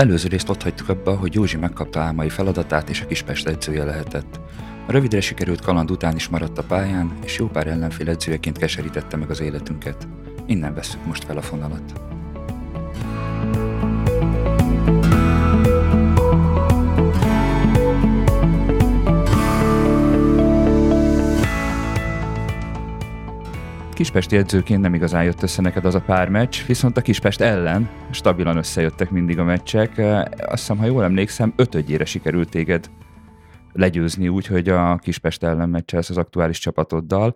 előző részt ott hagytuk abba, hogy Józsi megkapta álmai feladatát és a Kispest edzője lehetett. A rövidre sikerült kaland után is maradt a pályán, és jó pár ellenfél edzőjeként keserítette meg az életünket. Innen vesszük most fel a fonalat. Kispesti edzőként nem igazán jött össze neked az a pár meccs, viszont a Kispest ellen stabilan összejöttek mindig a meccsek. Azt hiszem, ha jól emlékszem, ötödjére sikerült téged legyőzni úgy, hogy a Kispest ellen meccselsz az aktuális csapatoddal.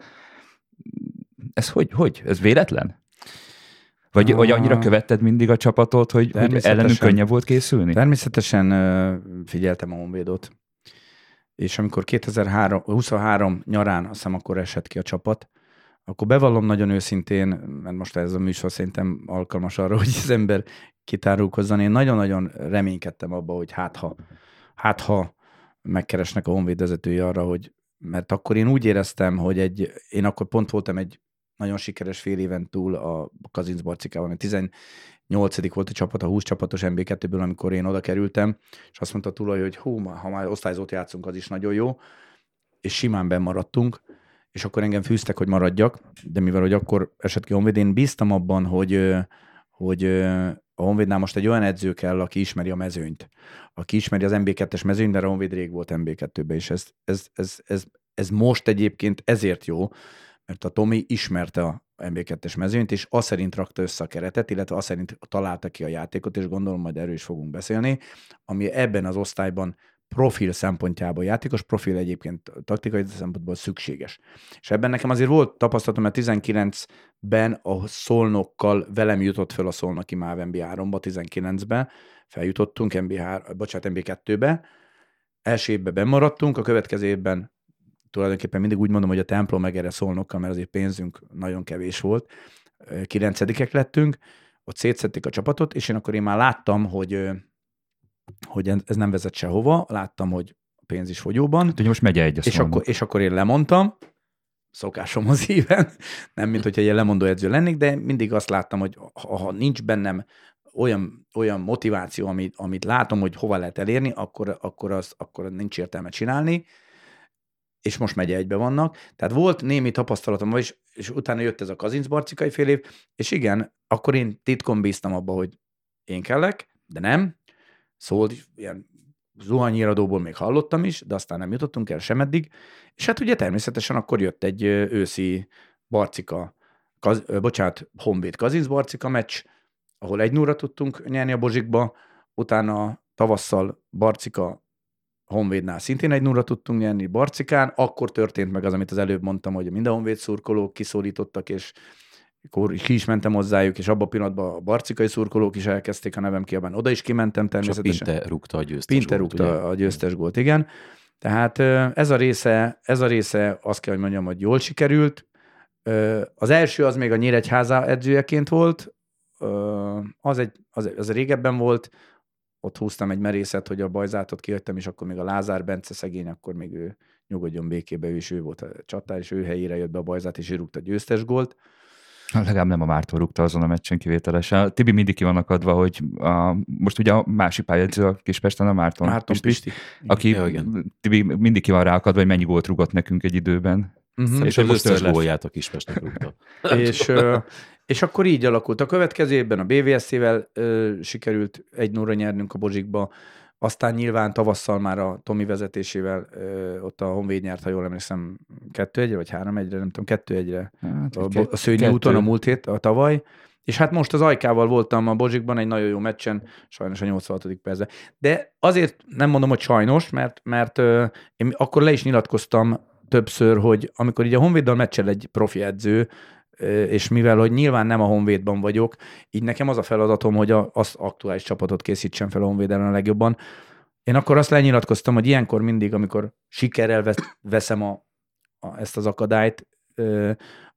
Ez hogy? hogy? Ez véletlen? Vagy, ah, vagy annyira követted mindig a csapatot, hogy, hogy ellenünk könnyebb volt készülni? Természetesen figyeltem a Honvédot, és amikor 2023 nyarán, azt hiszem akkor esett ki a csapat, akkor bevallom nagyon őszintén, mert most ez a műsor szerintem alkalmas arra, hogy az ember kitárulkozzon. Én nagyon-nagyon reménykedtem abba, hogy hát ha, hát ha megkeresnek a honvéd vezetője arra, hogy mert akkor én úgy éreztem, hogy egy, én akkor pont voltam egy nagyon sikeres fél éven túl a Kazinc Barcikában, 18. volt a csapat, a 20 csapatos MB2-ből, amikor én oda kerültem, és azt mondta túl, hogy hú, ha már osztályzót játszunk, az is nagyon jó, és simán bemaradtunk, és akkor engem fűztek, hogy maradjak, de mivel, hogy akkor esett ki Honvéd, én bíztam abban, hogy, hogy a Honvédnál most egy olyan edző kell, aki ismeri a mezőnyt, aki ismeri az MB2-es mezőnyt, de a Honvéd rég volt MB2-ben, és ez, ez, ez, ez, ez most egyébként ezért jó, mert a Tomi ismerte a MB2-es mezőnyt, és azt szerint rakta össze a keretet, illetve azt szerint találta ki a játékot, és gondolom majd erről is fogunk beszélni, ami ebben az osztályban profil szempontjából, játékos profil egyébként taktikai szempontból szükséges. És ebben nekem azért volt tapasztalatom, mert 19-ben a szolnokkal velem jutott fel a szolnoki MÁV MB3-ba, 19-ben feljutottunk MB3, bocsánat, MB2-be, első évben bemaradtunk, a következő évben tulajdonképpen mindig úgy mondom, hogy a templom megere szolnokkal, mert azért pénzünk nagyon kevés volt, kilencedikek lettünk, ott szétszették a csapatot, és én akkor én már láttam, hogy hogy ez nem vezet sehova, láttam, hogy pénz is fogyóban. Hát, hogy most megy egy, és akkor, és akkor én lemondtam, szokásom az éven, nem mint hogyha egy lemondó edző lennék, de mindig azt láttam, hogy ha, ha nincs bennem olyan, olyan motiváció, amit, amit látom, hogy hova lehet elérni, akkor, akkor, az, akkor nincs értelme csinálni, és most megy egybe vannak. Tehát volt némi tapasztalatom, és, és utána jött ez a Kazinc Barcikai fél év, és igen, akkor én titkon bíztam abba, hogy én kellek, de nem, szólt, ilyen zuhanyíradóból még hallottam is, de aztán nem jutottunk el sem. És hát ugye természetesen akkor jött egy őszi Barcika, kaz, bocsánat, Honvéd Kazinc Barcika meccs, ahol egy núra tudtunk nyerni a Bozsikba, utána tavasszal Barcika Honvédnál szintén egy nulla tudtunk nyerni Barcikán, akkor történt meg az, amit az előbb mondtam, hogy minden Honvéd szurkolók kiszólítottak, és akkor ki is mentem hozzájuk, és abban a pillanatban a barcikai szurkolók is elkezdték a nevem kiabálni. Oda is kimentem természetesen. És Pinte rúgta a győztes Pinte gólt, rúgta ugye? a győztes gólt, igen. Tehát ez a része, ez a része azt kell, hogy mondjam, hogy jól sikerült. Az első az még a Nyíregyháza edzőjeként volt, az, egy, az, az régebben volt, ott húztam egy merészet, hogy a bajzátot kihagytam, és akkor még a Lázár Bence szegény, akkor még ő nyugodjon békébe, ő is ő volt a csatár, és ő helyére jött be a bajzát, és ő rúgta a győztes gólt. Legalább nem a Márton rúgta azon a meccsen kivételesen. Tibi mindig ki vannak adva, hogy a, most ugye a másik pályázó a Kispesten a Márton, Márton Pisti, Pisti. aki ja, igen. Tibi mindig ki van ráakadva, hogy mennyi volt rúgott nekünk egy időben. Uh-huh. És az összes gólját a Kispestnek rúgta. és, és akkor így alakult. A következő évben a BVSC-vel sikerült egy nóra nyernünk a Bozsikba, aztán nyilván tavasszal már a Tomi vezetésével ö, ott a Honvéd nyert, ha jól emlékszem, kettő egyre, vagy három egyre, nem tudom, kettő egyre. Hát, a, a Szőnyi úton a múlt hét, a tavaly. És hát most az Ajkával voltam a Bozsikban egy nagyon jó meccsen, sajnos a 86. percben. De azért nem mondom, hogy sajnos, mert, mert ö, én akkor le is nyilatkoztam többször, hogy amikor így a Honvéddal meccsel egy profi edző, és mivel, hogy nyilván nem a Honvédban vagyok, így nekem az a feladatom, hogy a, az aktuális csapatot készítsen fel a Honvéd a legjobban. Én akkor azt lenyilatkoztam, hogy ilyenkor mindig, amikor sikerrel veszem a, a, ezt az akadályt, ö,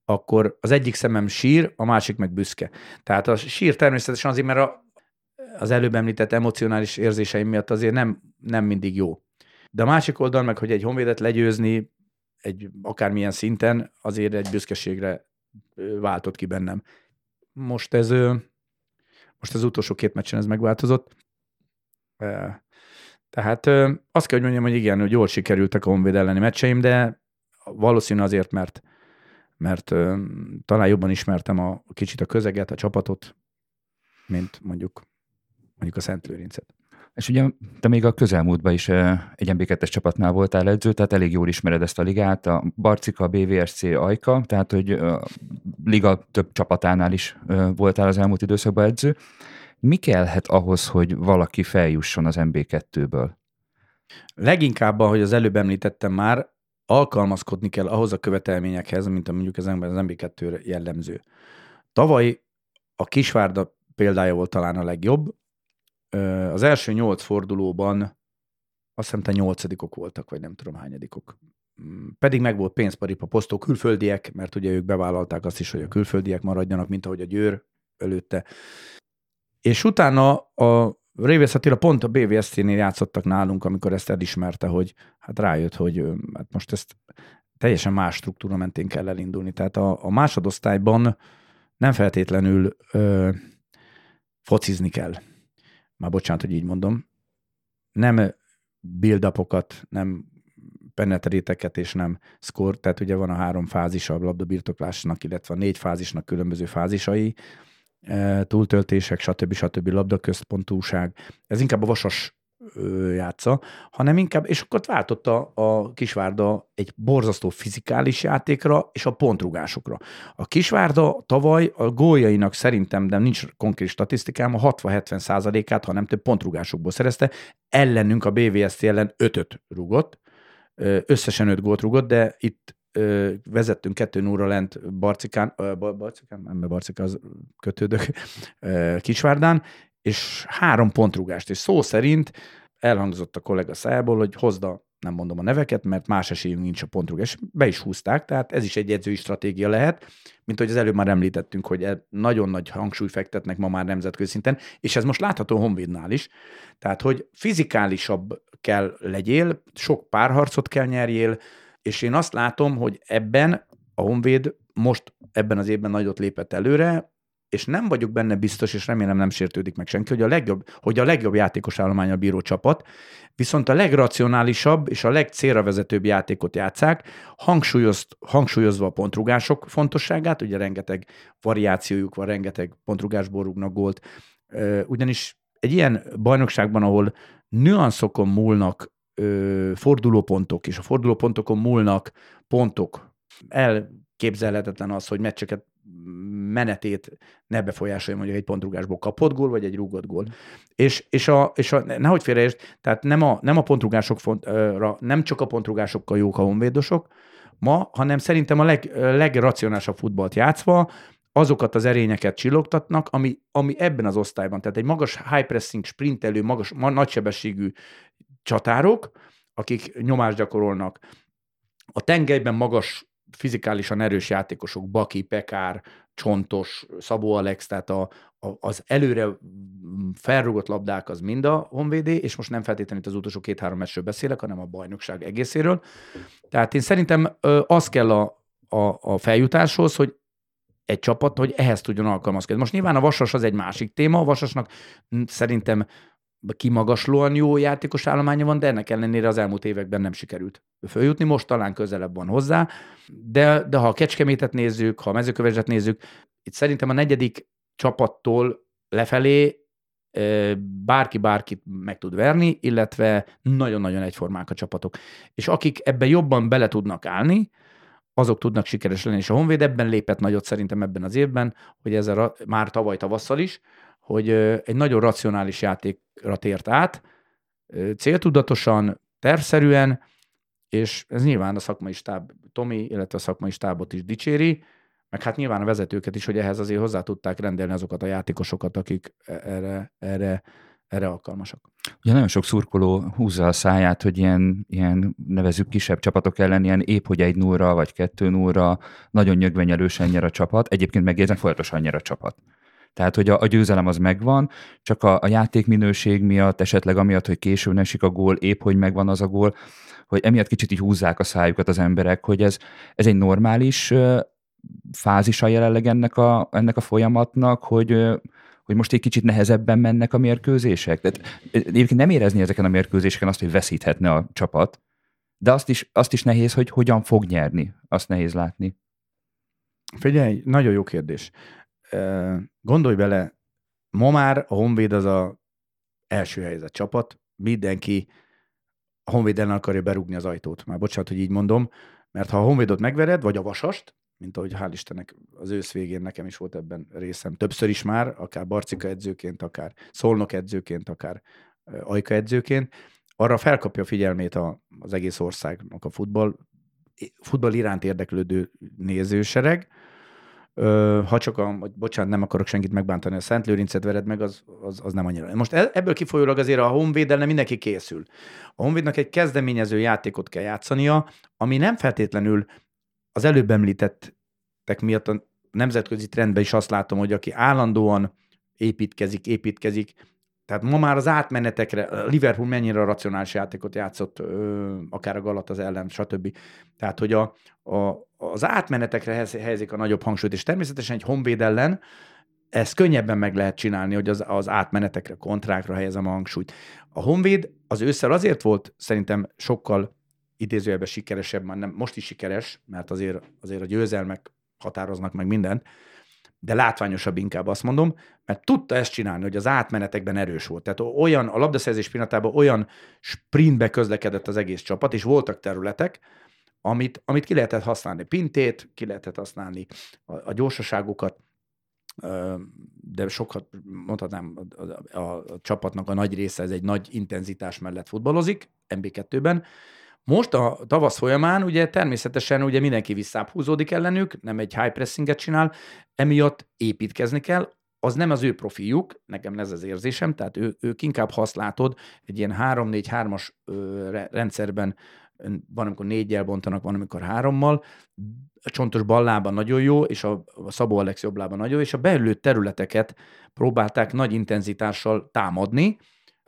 akkor az egyik szemem sír, a másik meg büszke. Tehát a sír természetesen azért, mert a, az előbb említett emocionális érzéseim miatt azért nem, nem mindig jó. De a másik oldal meg, hogy egy honvédet legyőzni egy akármilyen szinten, azért egy büszkeségre váltott ki bennem. Most ez, most az utolsó két meccsen ez megváltozott. Tehát azt kell, hogy mondjam, hogy igen, hogy jól sikerültek a Honvéd elleni meccseim, de valószínű azért, mert, mert talán jobban ismertem a kicsit a közeget, a csapatot, mint mondjuk mondjuk a Szent Lőrincet. És ugye te még a közelmúltban is egy MB2-es csapatnál voltál edző, tehát elég jól ismered ezt a ligát, a Barcika, a BVSC, Ajka, tehát hogy a liga több csapatánál is voltál az elmúlt időszakban edző. Mi kellhet ahhoz, hogy valaki feljusson az MB2-ből? Leginkább, ahogy az előbb említettem már, alkalmazkodni kell ahhoz a követelményekhez, mint a mondjuk az MB2 jellemző. Tavaly a Kisvárda példája volt talán a legjobb. Az első nyolc fordulóban azt hiszem te nyolcadikok voltak, vagy nem tudom hányadikok. Mm, pedig meg volt pénzparipa posztó külföldiek, mert ugye ők bevállalták azt is, hogy a külföldiek maradjanak, mint ahogy a Győr előtte. És utána a Révész Attila pont a BVSC-nél játszottak nálunk, amikor ezt elismerte, hogy hát rájött, hogy hát most ezt teljesen más struktúra mentén kell elindulni. Tehát a, a másodosztályban nem feltétlenül ö, focizni kell. Már bocsánat, hogy így mondom. Nem build nem penetréteket és nem score, tehát ugye van a három fázisa a labdabirtoklásnak, illetve a négy fázisnak különböző fázisai, e, túltöltések, stb. stb. labdaközpontúság. Ez inkább a vasas játsza, hanem inkább, és akkor váltotta a Kisvárda egy borzasztó fizikális játékra és a pontrugásokra. A Kisvárda tavaly a góljainak szerintem, de nincs konkrét statisztikám, a 60-70 százalékát, ha nem több pontrugásokból szerezte, ellenünk a BVSC ellen 5 rugott, összesen 5 gólt rugott, de itt vezettünk 2 0 lent Barcikán, Barcikán, nem, Barcikán az kötődök, Kisvárdán, és három pontrúgást, és szó szerint elhangzott a kollega szájából, hogy hozd a, nem mondom a neveket, mert más esélyünk nincs a pontrúgás. Be is húzták, tehát ez is egy edzői stratégia lehet, mint hogy az előbb már említettünk, hogy e nagyon nagy hangsúly fektetnek ma már nemzetközi szinten, és ez most látható Honvédnál is. Tehát, hogy fizikálisabb kell legyél, sok párharcot kell nyerjél, és én azt látom, hogy ebben a Honvéd most ebben az évben nagyot lépett előre, és nem vagyok benne biztos, és remélem nem sértődik meg senki, hogy a legjobb, hogy a legjobb játékos állomány a bíró csapat, viszont a legracionálisabb és a legcélra vezetőbb játékot játszák, hangsúlyoz, hangsúlyozva a pontrugások fontosságát, ugye rengeteg variációjuk van, rengeteg pontrugásból rúgnak gólt, ugyanis egy ilyen bajnokságban, ahol nüanszokon múlnak fordulópontok, és a fordulópontokon múlnak pontok, elképzelhetetlen az, hogy meccseket menetét ne befolyásolja mondjuk egy pontrugásból kapott gól, vagy egy rúgott gól. És, és, a, és a, nehogy félreértsd, tehát nem a, nem a pontrugások fontra, nem csak a pontrúgásokkal jók a honvédosok ma, hanem szerintem a leg, legracionálisabb futballt játszva, azokat az erényeket csillogtatnak, ami, ami ebben az osztályban, tehát egy magas high pressing, sprintelő, magas, nagysebességű csatárok, akik nyomást gyakorolnak, a tengelyben magas fizikálisan erős játékosok, Baki, Pekár, Csontos, Szabó Alex, tehát a, a, az előre felrugott labdák az mind a honvédé, és most nem feltétlenül itt az utolsó két-három meccsről beszélek, hanem a bajnokság egészéről. Tehát én szerintem az kell a, a, a feljutáshoz, hogy egy csapat, hogy ehhez tudjon alkalmazkodni. Most nyilván a Vasas az egy másik téma, a Vasasnak szerintem kimagaslóan jó játékos állománya van, de ennek ellenére az elmúlt években nem sikerült följutni. Most talán közelebb van hozzá, de, de ha a Kecskemétet nézzük, ha a mezőköveset nézzük, itt szerintem a negyedik csapattól lefelé bárki bárkit meg tud verni, illetve nagyon-nagyon egyformák a csapatok. És akik ebben jobban bele tudnak állni, azok tudnak sikeres lenni, és a Honvéd ebben lépett nagyot szerintem ebben az évben, hogy ezzel már tavaly tavasszal is, hogy egy nagyon racionális játékra tért át, céltudatosan, tervszerűen, és ez nyilván a szakmai stáb, Tomi, illetve a szakmai stábot is dicséri, meg hát nyilván a vezetőket is, hogy ehhez azért hozzá tudták rendelni azokat a játékosokat, akik e-, erre, erre, erre alkalmasak. Ugye nagyon sok szurkoló húzza a száját, hogy ilyen, ilyen nevezük kisebb csapatok ellen, ilyen épp hogy egy nullra vagy kettő nullra nagyon nyögvenyelősen nyer a csapat. Egyébként megjegyzem, folyamatosan nyer a csapat. Tehát, hogy a, a győzelem az megvan, csak a, a játékminőség miatt, esetleg amiatt, hogy későn esik a gól, épp hogy megvan az a gól, hogy emiatt kicsit így húzzák a szájukat az emberek, hogy ez, ez egy normális fázisa jelenleg ennek a, ennek a folyamatnak, hogy, hogy most egy kicsit nehezebben mennek a mérkőzések? Tehát egyébként nem érezni ezeken a mérkőzéseken azt, hogy veszíthetne a csapat, de azt is, azt is nehéz, hogy hogyan fog nyerni. Azt nehéz látni. Figyelj, nagyon jó kérdés. Gondolj bele, ma már a Honvéd az a első helyzet csapat, mindenki a Honvéd ellen akarja berúgni az ajtót. Már bocsánat, hogy így mondom, mert ha a Honvédot megvered, vagy a Vasast, mint ahogy hál' Istennek az ősz végén nekem is volt ebben részem, többször is már, akár Barcika edzőként, akár Szolnok edzőként, akár Ajka edzőként, arra felkapja a figyelmét a, az egész országnak a futball, futball iránt érdeklődő nézősereg, ha csak a, bocsánat, nem akarok senkit megbántani, a Szent Lőrincet vered meg, az, az, az nem annyira. Most e, ebből kifolyólag azért a honvéd nem mindenki készül. A Honvédnak egy kezdeményező játékot kell játszania, ami nem feltétlenül az előbb említettek miatt a nemzetközi trendben is azt látom, hogy aki állandóan építkezik, építkezik, tehát ma már az átmenetekre, Liverpool mennyire racionális játékot játszott, akár a Galat az ellen, stb. Tehát, hogy a, a, az átmenetekre helyezik a nagyobb hangsúlyt, és természetesen egy honvéd ellen ezt könnyebben meg lehet csinálni, hogy az, az átmenetekre, kontrákra helyezem a hangsúlyt. A Honvéd az ősszel azért volt szerintem sokkal idézőjelben sikeresebb, már nem, most is sikeres, mert azért, azért a győzelmek határoznak meg mindent, de látványosabb inkább azt mondom, mert tudta ezt csinálni, hogy az átmenetekben erős volt. Tehát olyan, a labdaszerzés pillanatában olyan sprintbe közlekedett az egész csapat, és voltak területek, amit, amit ki lehetett használni. Pintét, ki lehetett használni a, a gyorsaságokat, de sokat mondhatnám, a, a, a csapatnak a nagy része ez egy nagy intenzitás mellett futballozik, MB2-ben, most a tavasz folyamán ugye természetesen ugye mindenki visszább húzódik ellenük, nem egy high pressinget csinál, emiatt építkezni kell, az nem az ő profiuk, nekem ez az érzésem, tehát ő, ők inkább, ha azt látod, egy ilyen 3-4-3-as rendszerben van, amikor négyel bontanak, van, amikor hárommal, a csontos ballában nagyon jó, és a, a Szabó Alex jobbában nagyon jó, és a beülő területeket próbálták nagy intenzitással támadni,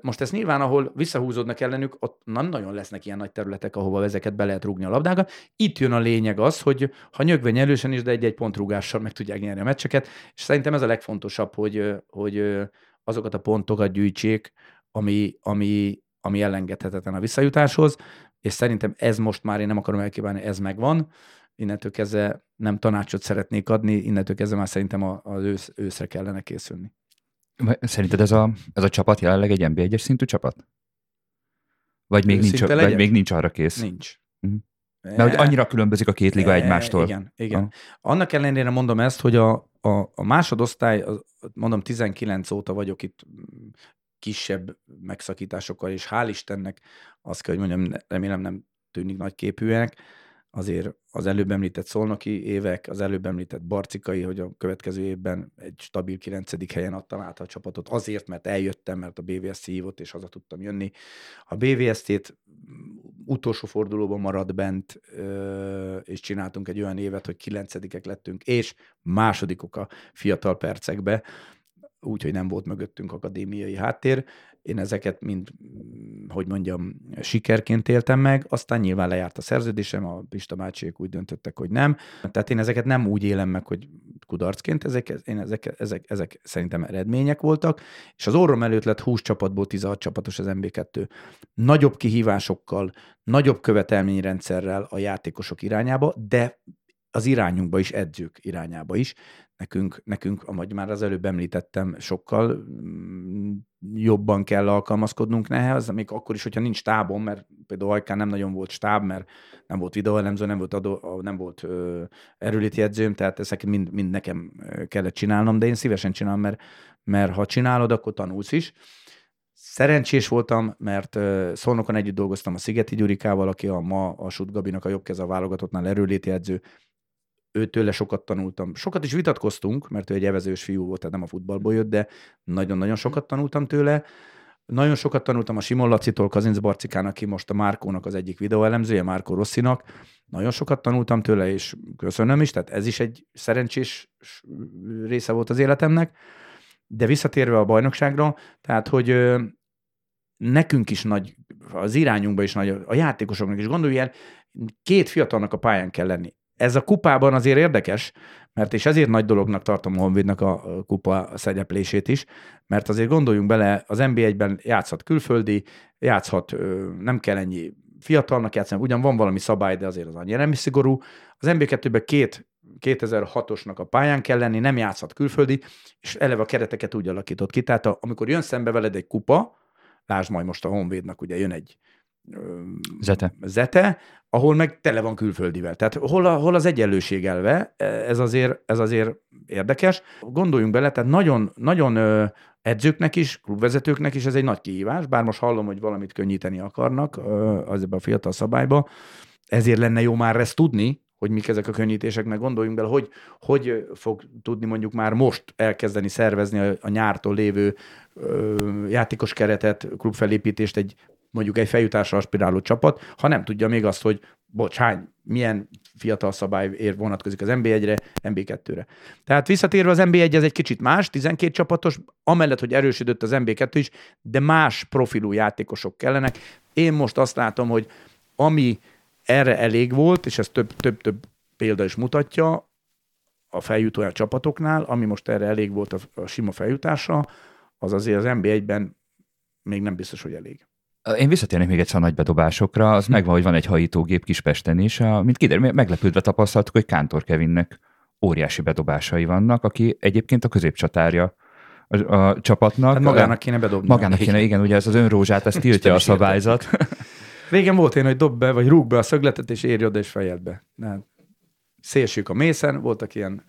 most ez nyilván, ahol visszahúzódnak ellenük, ott nem nagyon lesznek ilyen nagy területek, ahova ezeket be lehet rúgni a labdákat. Itt jön a lényeg az, hogy ha nyögve nyerősen is, de egy-egy pontrúgással meg tudják nyerni a meccseket, és szerintem ez a legfontosabb, hogy, hogy azokat a pontokat gyűjtsék, ami, ami, ami elengedhetetlen a visszajutáshoz, és szerintem ez most már, én nem akarom elkívánni, ez megvan, innentől kezdve nem tanácsot szeretnék adni, innentől kezdve már szerintem az ősz, őszre kellene készülni. Szerinted ez a, ez a csapat jelenleg egy NB1-es szintű csapat? Vagy még, nincs, vagy még nincs arra kész? Nincs. Uh-huh. Mert hogy annyira különbözik a két liga e, egymástól. Igen, igen. Ah. Annak ellenére mondom ezt, hogy a, a, a másodosztály, mondom 19 óta vagyok itt kisebb megszakításokkal, és hál' Istennek azt kell, hogy mondjam, remélem nem tűnik nagy képűek, azért az előbb említett szolnoki évek, az előbb említett barcikai, hogy a következő évben egy stabil 9. helyen adtam át a csapatot azért, mert eljöttem, mert a BVSC hívott, és haza tudtam jönni. A BVSC-t utolsó fordulóban maradt bent, és csináltunk egy olyan évet, hogy kilencedikek lettünk, és másodikok a fiatal percekbe, úgyhogy nem volt mögöttünk akadémiai háttér. Én ezeket mind, hogy mondjam, sikerként éltem meg, aztán nyilván lejárt a szerződésem, a Pista bácsiék úgy döntöttek, hogy nem. Tehát én ezeket nem úgy élem meg, hogy kudarcként, ezek, én ezek, ezek, ezek szerintem eredmények voltak, és az orrom előtt lett 20 csapatból 16 csapatos az MB2. Nagyobb kihívásokkal, nagyobb követelményrendszerrel a játékosok irányába, de az irányunkba is, edzők irányába is. Nekünk, nekünk, ahogy már az előbb említettem, sokkal mm, jobban kell alkalmazkodnunk nehez, még akkor is, hogyha nincs tábon, mert például Ajkán nem nagyon volt stáb, mert nem volt videóelemző, nem volt, adó, nem volt ö, erőléti edzőm, tehát ezeket mind, mind nekem kellett csinálnom, de én szívesen csinálom, mert, mert ha csinálod, akkor tanulsz is. Szerencsés voltam, mert Szolnokon együtt dolgoztam a Szigeti Gyurikával, aki a ma a Sut Gabinak a jobb keze a válogatottnál erőléti edző, őtőle sokat tanultam. Sokat is vitatkoztunk, mert ő egy evezős fiú volt, tehát nem a futballból jött, de nagyon-nagyon sokat tanultam tőle. Nagyon sokat tanultam a Simon Lacitól, Kazinc Barcikának, aki most a Márkónak az egyik videóelemzője, Márkó Rosszinak. Nagyon sokat tanultam tőle, és köszönöm is, tehát ez is egy szerencsés része volt az életemnek. De visszatérve a bajnokságra, tehát, hogy nekünk is nagy, az irányunkban is nagy, a játékosoknak is gondolj el, két fiatalnak a pályán kell lenni ez a kupában azért érdekes, mert és ezért nagy dolognak tartom a Honvédnak a kupa szereplését is, mert azért gondoljunk bele, az NB1-ben játszhat külföldi, játszhat, nem kell ennyi fiatalnak játszani, ugyan van valami szabály, de azért az annyira nem is szigorú. Az NB2-ben két 2006-osnak a pályán kell lenni, nem játszhat külföldi, és eleve a kereteket úgy alakított ki. Tehát amikor jön szembe veled egy kupa, lásd majd most a Honvédnak, ugye jön egy Zete. Zete, ahol meg tele van külföldivel. Tehát hol, a, hol az egyenlőség elve, ez azért, ez azért érdekes. Gondoljunk bele, tehát nagyon, nagyon edzőknek is, klubvezetőknek is ez egy nagy kihívás, bár most hallom, hogy valamit könnyíteni akarnak az ebbe a fiatal szabályba, ezért lenne jó már ezt tudni, hogy mik ezek a könnyítések, meg gondoljunk bele, hogy hogy fog tudni mondjuk már most elkezdeni szervezni a, a nyártól lévő ö, játékos keretet, klubfelépítést egy mondjuk egy feljutásra aspiráló csapat, ha nem tudja még azt, hogy bocs, hány, milyen fiatal szabály ér vonatkozik az NB1-re, NB2-re. Tehát visszatérve az NB1 ez egy kicsit más, 12 csapatos, amellett, hogy erősödött az NB2 is, de más profilú játékosok kellenek. Én most azt látom, hogy ami erre elég volt, és ez több-több példa is mutatja a feljutó csapatoknál, ami most erre elég volt a, a sima feljutásra, az azért az NB1-ben még nem biztos, hogy elég. Én visszatérnék még egyszer a nagy bedobásokra, az hm. megvan, hogy van egy hajítógép Kispesten is, a, mint kiderül, meglepődve tapasztaltuk, hogy Kántor Kevinnek óriási bedobásai vannak, aki egyébként a középcsatárja a, a csapatnak. Hát magának kéne bedobni. Magának kéne, igen, ugye ez az önrózsát, ezt tiltja a szabályzat. Régen volt én, hogy dob be, vagy rúg be a szögletet, és érj oda, és fejed be. Nem. Szélsük a mészen, voltak ilyen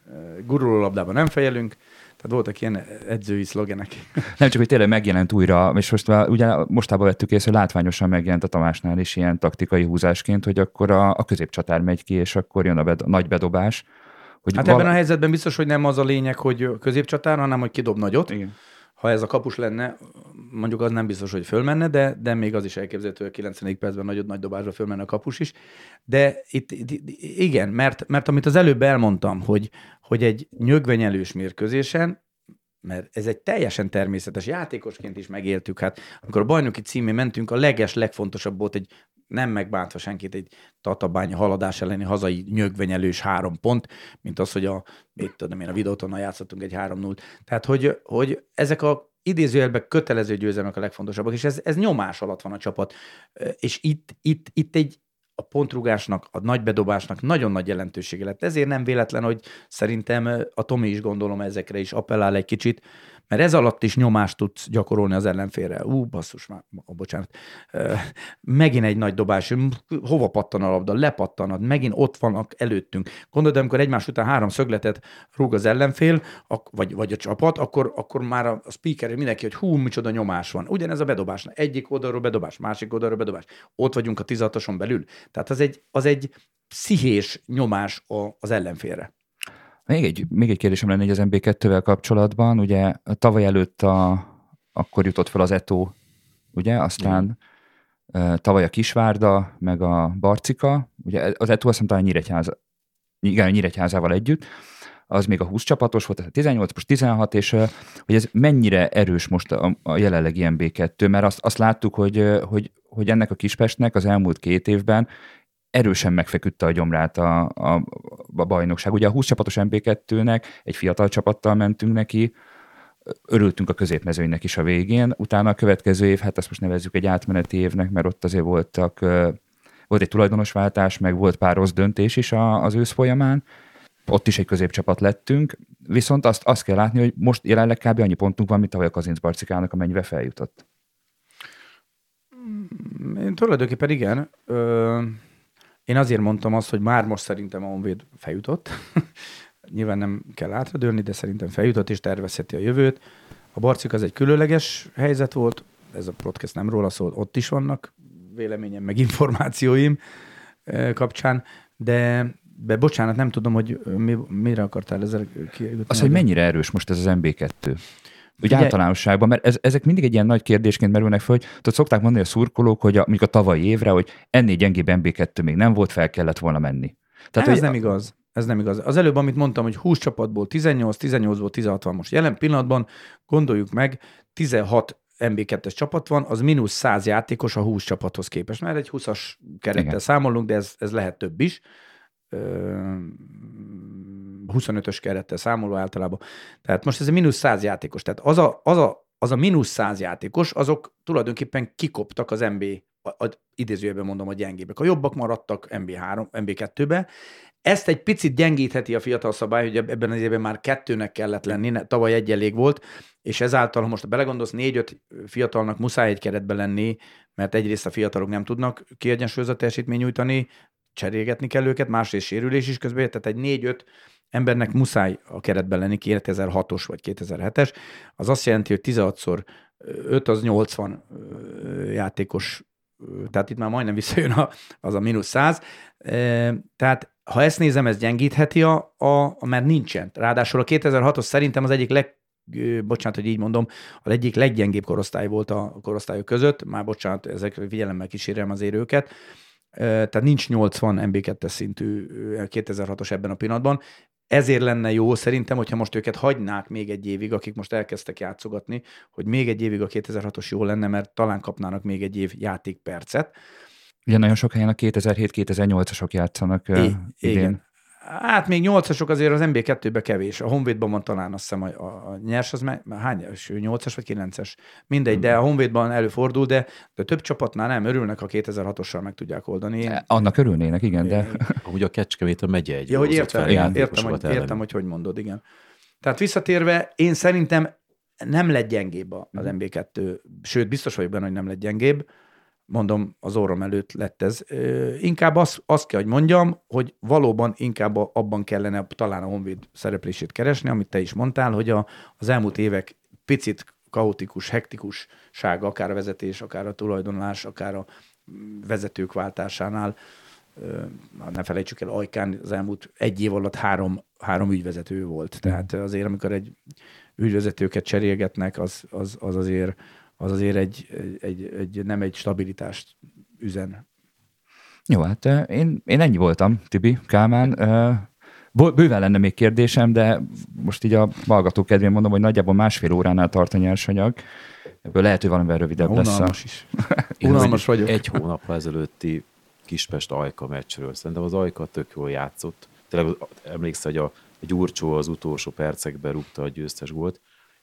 guruló labdában nem fejelünk, tehát voltak ilyen edzői szlogenek. Nem csak, hogy tényleg megjelent újra, és most ugye mostában vettük észre, hogy látványosan megjelent a Tamásnál is ilyen taktikai húzásként, hogy akkor a, a középcsatár megy ki, és akkor jön a, bed, a nagy bedobás. Hogy hát val- ebben a helyzetben biztos, hogy nem az a lényeg, hogy középcsatár, hanem hogy kidob nagyot. Igen ha ez a kapus lenne, mondjuk az nem biztos, hogy fölmenne, de, de még az is elképzelhető, hogy a 90. percben nagyon nagy dobásra fölmenne a kapus is. De itt, itt igen, mert, mert amit az előbb elmondtam, hogy, hogy egy nyögvenyelős mérkőzésen mert ez egy teljesen természetes játékosként is megéltük. Hát amikor a bajnoki címé mentünk, a leges, legfontosabb volt egy nem megbántva senkit egy tatabánya haladás elleni hazai nyögvenyelős három pont, mint az, hogy a, mit tudom én, a videótonnal játszottunk egy 3 0 Tehát, hogy, hogy ezek a idézőjelben kötelező győzelmek a legfontosabbak, és ez, ez nyomás alatt van a csapat. És itt, itt, itt egy a pontrugásnak, a nagy bedobásnak nagyon nagy jelentősége lett. Ezért nem véletlen, hogy szerintem a Tomi is gondolom ezekre is appellál egy kicsit, mert ez alatt is nyomást tudsz gyakorolni az ellenfélre. Ú, basszus már, bocsánat. Megint egy nagy dobás. Hova pattan a labda? Lepattanad. Megint ott vannak előttünk. Gondolod, amikor egymás után három szögletet rúg az ellenfél, vagy, vagy a csapat, akkor, akkor már a speaker mindenki, hogy hú, micsoda nyomás van. Ugyanez a bedobás. Egyik oldalról bedobás, másik oldalról bedobás. Ott vagyunk a tizatoson belül. Tehát az egy, az egy pszichés nyomás az ellenfélre. Még egy, még egy kérdésem lenne az MB2-vel kapcsolatban. Ugye tavaly előtt a, akkor jutott fel az Eto, ugye, aztán mm. tavaly a Kisvárda, meg a Barcika, ugye az Eto azt hiszem talán Nyíregyháza, igen, Nyíregyházával együtt, az még a 20 csapatos volt, tehát 18, most 16, és hogy ez mennyire erős most a, a jelenlegi MB2, mert azt, azt láttuk, hogy, hogy, hogy ennek a Kispestnek az elmúlt két évben erősen megfeküdte a gyomrát a, a, a bajnokság. Ugye a 20 csapatos MB2-nek egy fiatal csapattal mentünk neki, örültünk a középmezőnynek is a végén, utána a következő év, hát ezt most nevezzük egy átmeneti évnek, mert ott azért voltak, volt egy tulajdonosváltás, meg volt pár rossz döntés is az ősz folyamán, ott is egy középcsapat lettünk, viszont azt, azt kell látni, hogy most jelenleg kb. annyi pontunk van, mint ahogy a Kazinc Barcikának, amennyibe feljutott. Én tulajdonképpen igen. Ö- én azért mondtam azt, hogy már most szerintem a Honvéd feljutott. Nyilván nem kell átradőlni, de szerintem feljutott és tervezheti a jövőt. A Barcik az egy különleges helyzet volt, ez a podcast nem róla szól, ott is vannak véleményem, meg információim eh, kapcsán, de de bocsánat, nem tudom, hogy mi, mire akartál ezzel kijutni. Az, hogy mennyire erős most ez az MB2? Úgy Ugye, általánosságban, mert ez, ezek mindig egy ilyen nagy kérdésként merülnek fel, hogy tudod, szokták mondani a szurkolók, hogy a, mondjuk a tavalyi évre, hogy ennél gyengébb MB2 még nem volt, fel kellett volna menni. Tehát, ez hogy, nem igaz. Ez nem igaz. Az előbb, amit mondtam, hogy 20 csapatból 18, 18-ból 16 van most. Jelen pillanatban gondoljuk meg, 16 MB2-es csapat van, az mínusz 100 játékos a 20 csapathoz képest. Mert egy 20-as kerettel Igen. számolunk, de ez, ez lehet több is. 25-ös kerettel számoló általában. Tehát most ez a mínusz 100 játékos. Tehát az a, az a, az a mínusz 100 játékos, azok tulajdonképpen kikoptak az NBA, a, a, idézőjelben mondom a gyengébbek. A jobbak maradtak NBA3, NBA2-be. Ezt egy picit gyengítheti a fiatal szabály, hogy ebben az évben már kettőnek kellett lenni, tavaly egy elég volt, és ezáltal, ha most belegondolsz, négy-öt fiatalnak muszáj egy keretbe lenni, mert egyrészt a fiatalok nem tudnak kiegyensúlyozott teljesítmény nyújtani, cserélgetni kell őket, másrészt sérülés is közben, tehát egy négy-öt embernek muszáj a keretben lenni, 2006-os vagy 2007-es, az azt jelenti, hogy 16-szor 5 az 80 játékos, tehát itt már majdnem visszajön a, az a mínusz 100. Tehát ha ezt nézem, ez gyengítheti a, a, a mert nincsen. Ráadásul a 2006-os szerintem az egyik leg, bocsánat, hogy így mondom, a egyik leggyengébb korosztály volt a korosztályok között, már bocsánat, ezek figyelemmel kísérem az érőket, tehát nincs 80 MB2 szintű 2006-os ebben a pillanatban. Ezért lenne jó szerintem, hogyha most őket hagynák még egy évig, akik most elkezdtek játszogatni, hogy még egy évig a 2006-os jó lenne, mert talán kapnának még egy év játékpercet. Ugye nagyon sok helyen a 2007-2008-asok játszanak I- idén. Igen. Hát még nyolcasok azért az MB2-be kevés. A Honvédban van talán azt hiszem a, a, nyers, az me, hány, nyolcas vagy kilences? Mindegy, de a Honvédban előfordul, de, de több csapatnál nem örülnek, ha 2006-ossal meg tudják oldani. Én... Annak örülnének, igen, de... Amúgy a Kecskemét a megye egy. Ja, hogy értem, igen, értem, hogy, értem, hogy hogy mondod, igen. Tehát visszatérve, én szerintem nem lett gyengébb az MB2, sőt, biztos vagyok benne, hogy nem lett gyengébb mondom, az orrom előtt lett ez. Inkább azt, azt kell, hogy mondjam, hogy valóban inkább abban kellene talán a Honvéd szereplését keresni, amit te is mondtál, hogy a, az elmúlt évek picit kaotikus, hektikusság, akár a vezetés, akár a tulajdonlás, akár a vezetők váltásánál, ne felejtsük el, Ajkán az elmúlt egy év alatt három, három ügyvezető volt. Tehát azért, amikor egy ügyvezetőket cserélgetnek, az, az, az azért az azért egy, egy, egy, nem egy stabilitást üzen. Jó, hát én, én ennyi voltam, Tibi, Kálmán. Bőven lenne még kérdésem, de most így a hallgató kedvén mondom, hogy nagyjából másfél óránál tart a nyersanyag. Ebből lehet, hogy valamivel rövidebb lesz. Unalmas is. Unalmas vagyok. Egy hónap ezelőtti Kispest Ajka meccsről. Szerintem az Ajka tök jól játszott. Tényleg emlékszel, hogy a, a Gyurcsó az utolsó percekben rúgta a győztes gólt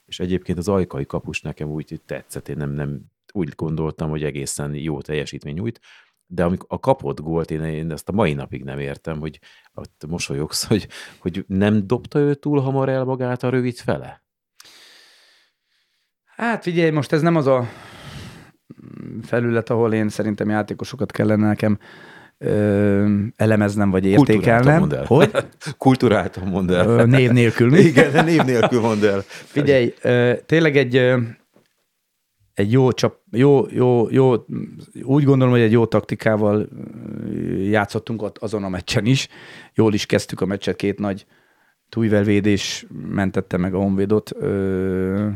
és egyébként az ajkai kapus nekem úgy tetszett, én nem, nem úgy gondoltam, hogy egészen jó teljesítmény nyújt, de amikor a kapott gólt, én, én ezt a mai napig nem értem, hogy ott mosolyogsz, hogy, hogy nem dobta ő túl hamar el magát a rövid fele? Hát figyelj, most ez nem az a felület, ahol én szerintem játékosokat kellene nekem ö, elemeznem, vagy értékelnem. Mondd el. Hogy? Kulturáltan mondd el. Ö, név nélkül. Mi? Igen, de név nélkül mondd el. Figyelj, ö, tényleg egy, ö, egy jó, csap, jó, jó, jó, úgy gondolom, hogy egy jó taktikával játszottunk ott azon a meccsen is. Jól is kezdtük a meccset, két nagy túlvelvédés mentette meg a Honvédot. Ö,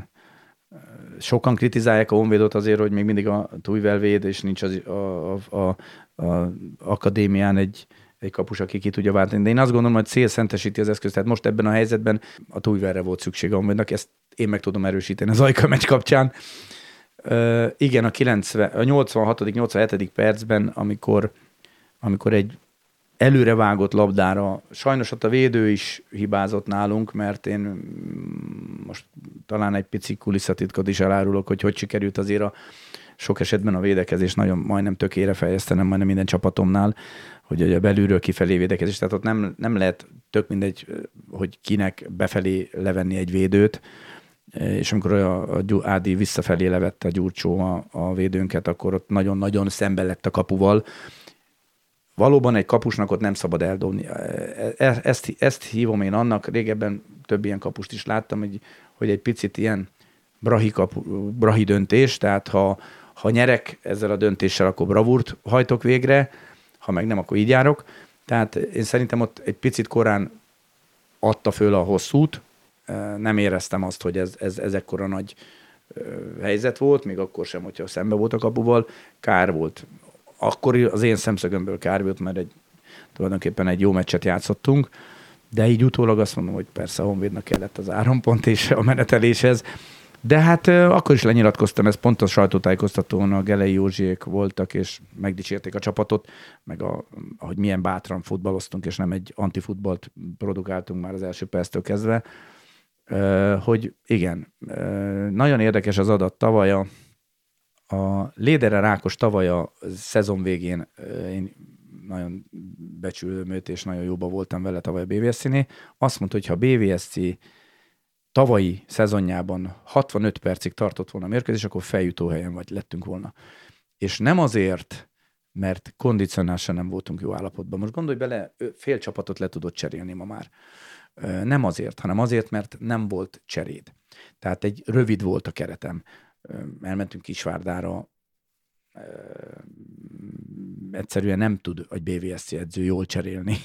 sokan kritizálják a Honvédot azért, hogy még mindig a túlvelvéd, és nincs az, a, a, a, a akadémián egy, egy kapus, aki ki tudja váltani. De én azt gondolom, hogy cél szentesíti az eszközt. Tehát most ebben a helyzetben a túlverre volt szükség a Honvédnak, ezt én meg tudom erősíteni az Ajka meccs kapcsán. Uh, igen, a, 90, a 86. 87. percben, amikor, amikor egy előrevágott labdára. Sajnos ott a védő is hibázott nálunk, mert én most talán egy pici kulisszatitkot is elárulok, hogy hogy sikerült azért a sok esetben a védekezés nagyon majdnem tökére fejeztenem, majdnem minden csapatomnál, hogy a belülről kifelé védekezés, tehát ott nem, nem lehet tök mindegy, hogy kinek befelé levenni egy védőt, és amikor a, a Ádi visszafelé levette a Gyurcsó a, a védőnket, akkor ott nagyon-nagyon szembe lett a kapuval, valóban egy kapusnak ott nem szabad eldobni. E, e, ezt, ezt hívom én annak, régebben több ilyen kapust is láttam, hogy, hogy egy picit ilyen brahi, kapu, brahi döntés, tehát ha, ha nyerek ezzel a döntéssel, akkor bravúrt hajtok végre, ha meg nem, akkor így járok. Tehát én szerintem ott egy picit korán adta föl a hosszút, e, nem éreztem azt, hogy ez, ez, ez ekkora nagy helyzet volt, még akkor sem, hogyha szembe volt a kapuval, kár volt akkor az én szemszögömből kár volt, mert egy, tulajdonképpen egy jó meccset játszottunk, de így utólag azt mondom, hogy persze a Honvédnak kellett az árampont és a meneteléshez, De hát akkor is lenyilatkoztam, ez pont a sajtótájékoztatón a Gelei Józsiék voltak, és megdicsérték a csapatot, meg a, ahogy milyen bátran futballoztunk, és nem egy antifutballt produkáltunk már az első perctől kezdve, hogy igen, nagyon érdekes az adat. Tavaly a, a Lédere Rákos tavaly a szezon végén én nagyon becsülöm őt, és nagyon jóba voltam vele tavaly a BVSC-nél. Azt mondta, hogy ha a BVSC tavalyi szezonjában 65 percig tartott volna a mérkőzés, akkor feljutó helyen vagy lettünk volna. És nem azért, mert kondicionálisan nem voltunk jó állapotban. Most gondolj bele, fél csapatot le tudott cserélni ma már. Nem azért, hanem azért, mert nem volt cseréd. Tehát egy rövid volt a keretem. Elmentünk Kisvárdára, egyszerűen nem tud egy BVSC edző jól cserélni.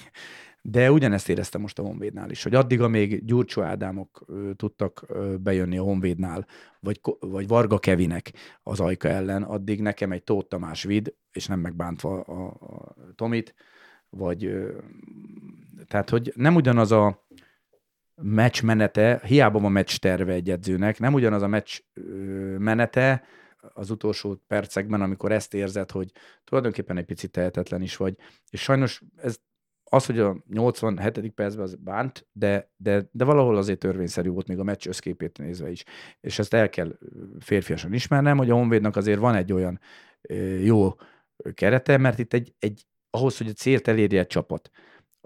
De ugyanezt éreztem most a Honvédnál is, hogy addig, amíg Gyurcsó Ádámok tudtak bejönni a Honvédnál, vagy, vagy Varga Kevinek az Ajka ellen, addig nekem egy Tóth Tamás vid, és nem megbántva a, a Tomit, vagy tehát, hogy nem ugyanaz a meccs menete, hiába van meccs terve egy edzőnek, nem ugyanaz a meccs menete, az utolsó percekben, amikor ezt érzed, hogy tulajdonképpen egy picit tehetetlen is vagy. És sajnos ez az, hogy a 87. percben az bánt, de, de, de valahol azért törvényszerű volt még a meccs összképét nézve is. És ezt el kell férfiasan ismernem, hogy a Honvédnak azért van egy olyan jó kerete, mert itt egy, egy ahhoz, hogy a célt elérje egy csapat,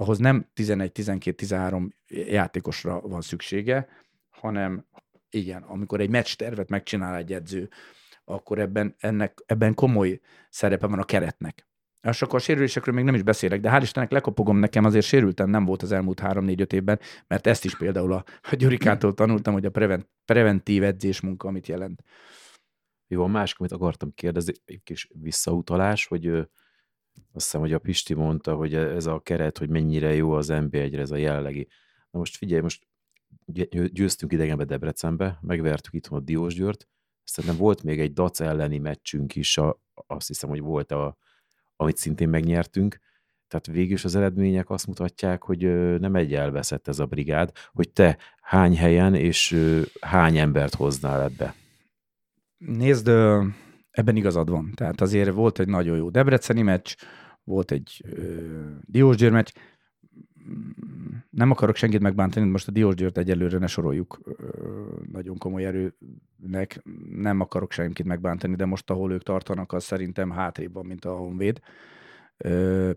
ahhoz nem 11, 12, 13 játékosra van szüksége, hanem igen, amikor egy meccs tervet megcsinál egy edző, akkor ebben, ennek, ebben komoly szerepe van a keretnek. És akkor a sérülésekről még nem is beszélek, de hál' Istennek lekopogom nekem, azért sérültem nem volt az elmúlt három-négy-öt évben, mert ezt is például a, a Gyurikától tanultam, hogy a prevent, preventív edzés munka mit jelent. Jó, a másik, amit akartam kérdezni, egy kis visszautalás, hogy azt hiszem, hogy a Pisti mondta, hogy ez a keret, hogy mennyire jó az NB1-re, ez a jellegi. Na most figyelj, most győztünk idegenbe Debrecenbe, megvertük itthon a Diós Győrt, szerintem volt még egy DAC elleni meccsünk is, a, azt hiszem, hogy volt a, amit szintén megnyertünk, tehát végül is az eredmények azt mutatják, hogy nem egy elveszett ez a brigád, hogy te hány helyen és hány embert hoznál ebbe. Nézd, ebben igazad van. Tehát azért volt egy nagyon jó debreceni meccs, volt egy Diósgyőr meccs, nem akarok senkit megbántani, most a Diós Győrt egyelőre ne soroljuk nagyon komoly erőnek, nem akarok senkit megbántani, de most ahol ők tartanak, az szerintem hátrébb van, mint a Honvéd.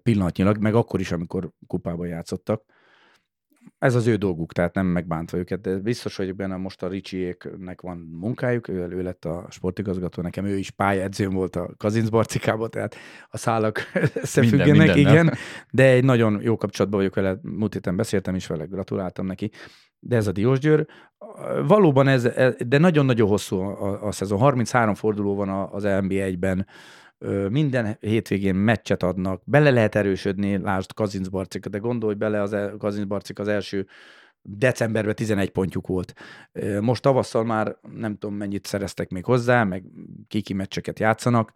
Pillanatnyilag, meg akkor is, amikor kupában játszottak ez az ő dolguk, tehát nem megbántva őket, de biztos vagyok benne, most a Ricsiéknek van munkájuk, ő, ő lett a sportigazgató, nekem ő is pályaedzőm volt a Kazincbarcikában, tehát a szálak összefüggenek, minden, minden, igen, nem? de egy nagyon jó kapcsolatban vagyok vele, múlt héten beszéltem is vele, gratuláltam neki, de ez a Diósgyőr, valóban ez, de nagyon-nagyon hosszú a, a, a szezon, 33 forduló van az NB1-ben, minden hétvégén meccset adnak, bele lehet erősödni, lásd Kazincbarcik, de gondolj bele, az el, Kazincbarcik az első decemberben 11 pontjuk volt. Most tavasszal már nem tudom mennyit szereztek még hozzá, meg kiki meccseket játszanak,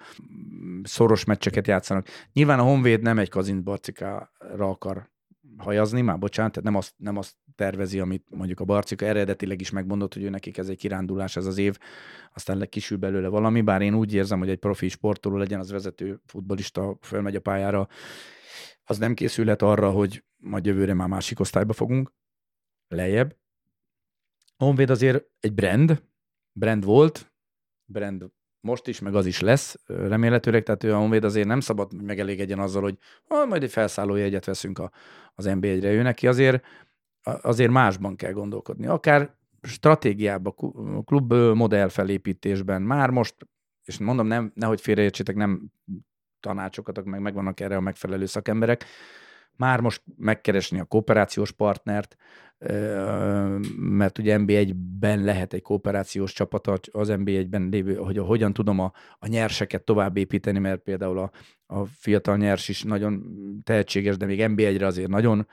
szoros meccseket játszanak. Nyilván a Honvéd nem egy Kazincbarcikára akar hajazni, már bocsánat, tehát nem azt, nem azt tervezi, amit mondjuk a Barcika eredetileg is megmondott, hogy ő nekik ez egy kirándulás ez az év, aztán kisül belőle valami, bár én úgy érzem, hogy egy profi sportoló legyen az vezető futbolista, fölmegy a pályára, az nem készülhet arra, hogy majd jövőre már másik osztályba fogunk, lejjebb. Honvéd azért egy brand, brand volt, brand most is, meg az is lesz, remélhetőleg, tehát ő a Honvéd azért nem szabad, megelégedjen azzal, hogy ah, majd egy felszálló jegyet veszünk a, az NB1-re. Ő neki azért, azért másban kell gondolkodni. Akár stratégiában, klub modell felépítésben, már most, és mondom, nem, nehogy félreértsétek, nem tanácsokat, meg megvannak erre a megfelelő szakemberek, már most megkeresni a kooperációs partnert, mert ugye NB1-ben lehet egy kooperációs csapat az NB1-ben lévő, hogy hogyan tudom a, a nyerseket tovább építeni, mert például a, a fiatal nyers is nagyon tehetséges, de még NB1-re azért nagyon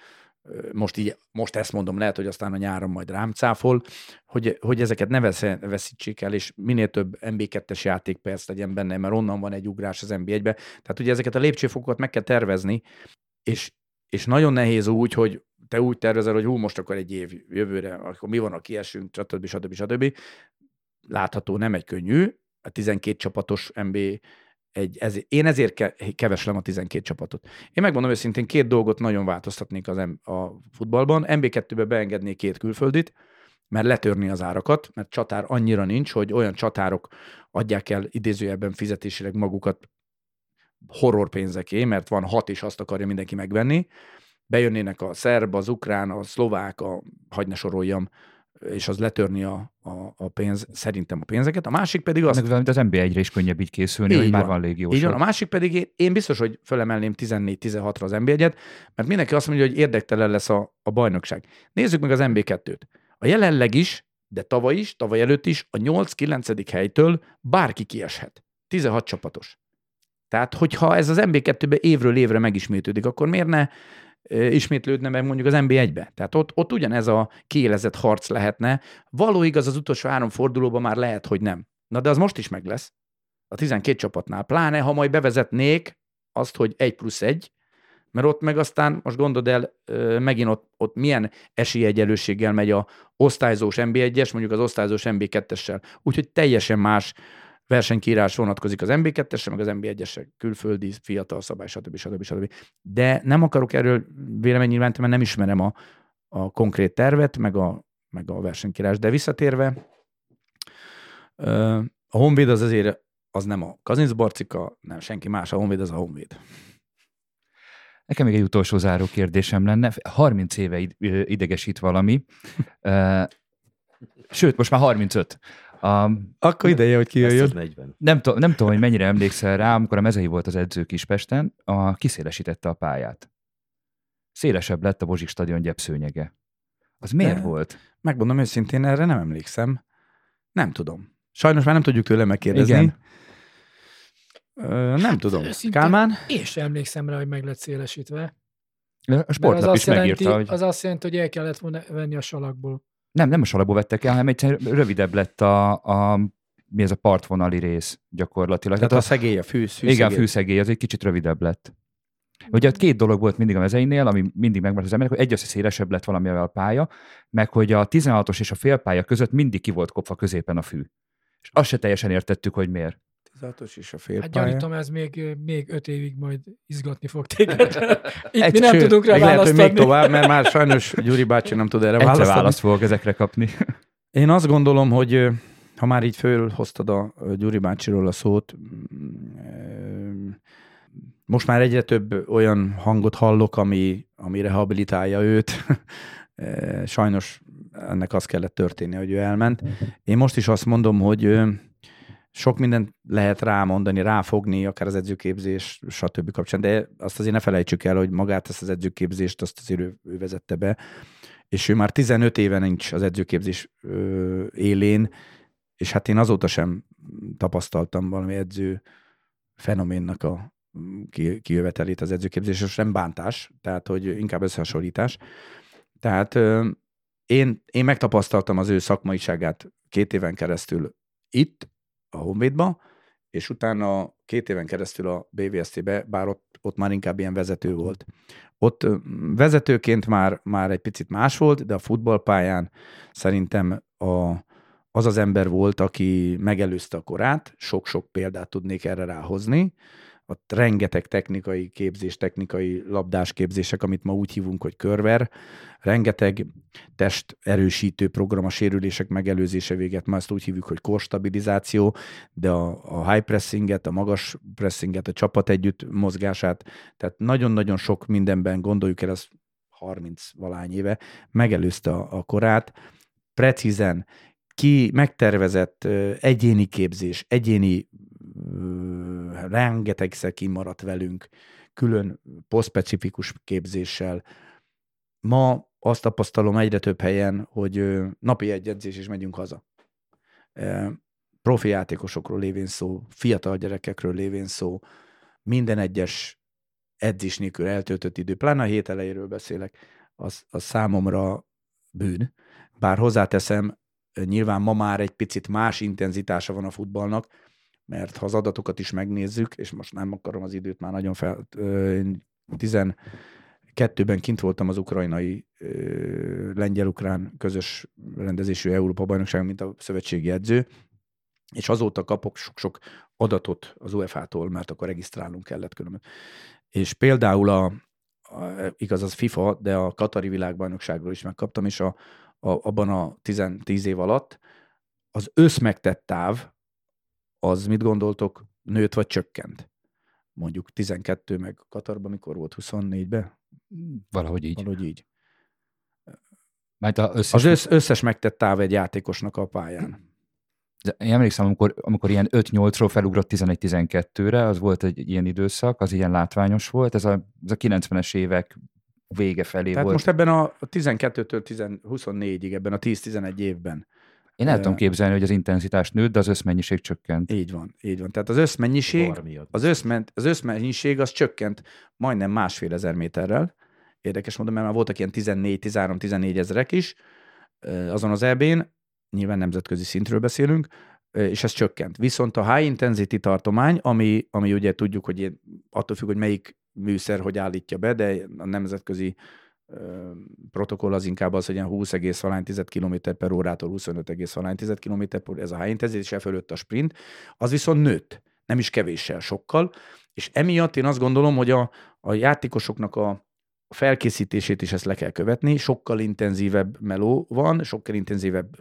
most, így, most ezt mondom, lehet, hogy aztán a nyáron majd rám cáfol, hogy, hogy ezeket ne veszítsék el, és minél több MB2-es játékperc legyen benne, mert onnan van egy ugrás az MB1-be. Tehát ugye ezeket a lépcsőfokokat meg kell tervezni, és, és nagyon nehéz úgy, hogy te úgy tervezel, hogy hú, most akkor egy év jövőre, akkor mi van, a kiesünk, stb. stb. stb. látható, nem egy könnyű, a 12 csapatos NBA egy, ez, én ezért ke, keveslem a 12 csapatot. Én megmondom őszintén, két dolgot nagyon változtatnék az, a futballban. MB2-be beengednék két külföldit, mert letörni az árakat, mert csatár annyira nincs, hogy olyan csatárok adják el idézőjelben fizetésileg magukat horror pénzeké, mert van hat, és azt akarja mindenki megvenni. Bejönnének a szerb, az ukrán, a szlovák, a, hagy ne soroljam, és az letörni a, a, a pénz, szerintem a pénzeket. A másik pedig az... Meg az NBA egyre is könnyebb így készülni, így hogy van. már van légiós. Így van. A másik pedig én, biztos, hogy fölemelném 14-16-ra az NBA egyet, mert mindenki azt mondja, hogy érdektelen lesz a, a bajnokság. Nézzük meg az NB2-t. A jelenleg is, de tavaly is, tavaly előtt is a 8-9. helytől bárki kieshet. 16 csapatos. Tehát, hogyha ez az MB2-be évről évre megismétlődik, akkor miért ne ismétlődne meg mondjuk az NB1-be. Tehát ott, ott ugyanez a kiélezett harc lehetne. Való igaz, az utolsó három fordulóban már lehet, hogy nem. Na de az most is meg lesz. A 12 csapatnál. Pláne, ha majd bevezetnék azt, hogy 1 plusz 1, mert ott meg aztán, most gondold el, megint ott, ott milyen esélyegyelőséggel megy a osztályzós MB1-es, mondjuk az osztályzós MB2-essel. Úgyhogy teljesen más versenykírás vonatkozik az MB2-esre, meg az MB1-esre, külföldi, fiatal szabály, stb. stb. stb. De nem akarok erről vélemény nyilvánítani, mert nem ismerem a, a konkrét tervet, meg a, meg a versenykírás. De visszatérve, a Honvéd az azért az nem a Kazinc Barcika, nem senki más, a Honvéd az a Honvéd. Nekem még egy utolsó záró kérdésem lenne. 30 éve idegesít valami. Sőt, most már 35. Um, Akkor ideje, hogy kijöjjön. Nem, t- nem tudom, hogy mennyire emlékszel rá, amikor a mezei volt az edző Kispesten, a, kiszélesítette a pályát. Szélesebb lett a Bozsik stadion gyepszőnyege. Az miért De, volt? Megmondom őszintén, erre nem emlékszem. Nem tudom. Sajnos már nem tudjuk tőle megkérdezni. Igen. Ö, nem tudom. Őszintén Kálmán? Én sem emlékszem rá, hogy meg lett szélesítve. A sportlap is jelenti, megírta, hogy... Az azt jelenti, hogy el kellett volna venni a salakból. Nem, nem a salakból vettek el, hanem egyszerűen rövidebb lett a, a mi ez a partvonali rész gyakorlatilag. Tehát, Tehát a szegély, a fűsz, fűszegély. Igen, a fűszegély, az egy kicsit rövidebb lett. Ugye ott két dolog volt mindig a mezeinél, ami mindig megmaradt az emberek, hogy egy az, szélesebb lett valamivel a pálya, meg hogy a 16-os és a félpálya között mindig ki volt kopva középen a fű. És azt se teljesen értettük, hogy miért. 16-os és a félpálya. Hát gyanítom, ez még, még öt évig majd izgatni fog téged. Itt mi nem sőt, tudunk rá lehet, hogy még tovább, mert már sajnos Gyuri bácsi nem tud erre Egyszer választani. választ fogok ezekre kapni. Én azt gondolom, hogy ha már így fölhoztad a Gyuri bácsiról a szót, most már egyre több olyan hangot hallok, ami, ami rehabilitálja őt. Sajnos ennek az kellett történni, hogy ő elment. Én most is azt mondom, hogy sok mindent lehet rámondani, ráfogni, akár az edzőképzés, stb. kapcsán, de azt azért ne felejtsük el, hogy magát ezt az edzőképzést azt azért ő, ő vezette be, és ő már 15 éve nincs az edzőképzés ö, élén, és hát én azóta sem tapasztaltam valami edző fenoménnak a kijövetelét az edzőképzés, és nem bántás, tehát hogy inkább összehasonlítás. Tehát ö, én, én megtapasztaltam az ő szakmaiságát két éven keresztül itt, a Honvédba, és utána két éven keresztül a BVST-be, bár ott, ott már inkább ilyen vezető volt. Ott vezetőként már, már egy picit más volt, de a futballpályán szerintem a, az az ember volt, aki megelőzte a korát, sok-sok példát tudnék erre ráhozni, ott rengeteg technikai képzés, technikai labdásképzések, amit ma úgy hívunk, hogy körver, rengeteg test erősítő program a sérülések megelőzése véget, ma ezt úgy hívjuk, hogy korstabilizáció, de a, a high pressinget, a magas pressinget, a csapat együtt mozgását, tehát nagyon-nagyon sok mindenben gondoljuk el, az 30 valány éve megelőzte a, a korát, precízen ki megtervezett egyéni képzés, egyéni rengetegszer kimaradt velünk, külön posztspecifikus képzéssel. Ma azt tapasztalom egyre több helyen, hogy napi egy edzés és megyünk haza. Profi játékosokról lévén szó, fiatal gyerekekről lévén szó, minden egyes edzés nélkül eltöltött idő, pláne a hét elejéről beszélek, az, az számomra bűn. Bár hozzáteszem, nyilván ma már egy picit más intenzitása van a futballnak, mert ha az adatokat is megnézzük, és most nem akarom az időt már nagyon fel, 12-ben kint voltam az ukrajnai lengyel-ukrán közös rendezésű Európa bajnokság, mint a szövetségi edző, és azóta kapok sok-sok adatot az UEFA-tól, mert akkor regisztrálnunk kellett különben. És például a, a igaz az FIFA, de a Katari világbajnokságról is megkaptam, és a, a, abban a 10, 10 év alatt az összmegtett táv, az mit gondoltok, nőtt vagy csökkent? Mondjuk 12 meg Katarban, mikor volt 24-be? Valahogy így. Valahogy így. Mert a összes, Az össz, összes megtett táv egy játékosnak a pályán. De Én emlékszem, amikor, amikor ilyen 5-8-ról felugrott 11-12-re, az volt egy ilyen időszak, az ilyen látványos volt, ez a, ez a 90-es évek vége felé Tehát volt. most ebben a 12-től 10 24-ig, ebben a 10-11 évben. Én el tudom képzelni, hogy az intenzitás nőtt, de az összmennyiség csökkent. Így van, így van. Tehát az összmennyiség, az, összment, az összmennyiség az csökkent majdnem másfél ezer méterrel. Érdekes módon, mert már voltak ilyen 14, 13, 14 ezerek is azon az EB-n, nyilván nemzetközi szintről beszélünk, és ez csökkent. Viszont a high intensity tartomány, ami, ami ugye tudjuk, hogy attól függ, hogy melyik műszer hogy állítja be, de a nemzetközi protokoll az inkább az, hogy ilyen 20 egész valány tized kilométer per órától 25 egész valány tized kilométer per ez a high intensity, és fölött a sprint, az viszont nőtt. Nem is kevéssel, sokkal. És emiatt én azt gondolom, hogy a, a játékosoknak a felkészítését is ezt le kell követni, sokkal intenzívebb meló van, sokkal intenzívebb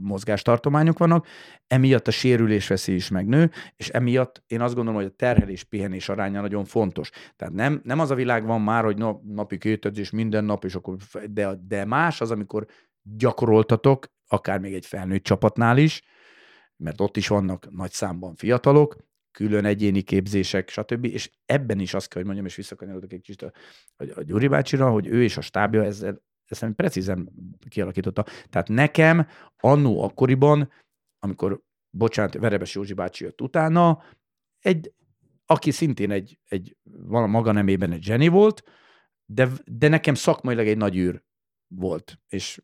mozgástartományok vannak, emiatt a sérülés veszély is megnő, és emiatt én azt gondolom, hogy a terhelés-pihenés aránya nagyon fontos. Tehát nem, nem az a világ van már, hogy nap, napi két edzés minden nap, és akkor, de, de más az, amikor gyakoroltatok, akár még egy felnőtt csapatnál is, mert ott is vannak nagy számban fiatalok, külön egyéni képzések, stb. És ebben is azt kell, hogy mondjam, és visszakanyarodok egy kicsit a, a, Gyuri bácsira, hogy ő és a stábja ezzel, ezt precízen kialakította. Tehát nekem annó akkoriban, amikor, bocsánat, Verebes Józsi bácsi jött utána, egy, aki szintén egy, egy vala maga nemében egy zseni volt, de, de nekem szakmailag egy nagy űr volt. És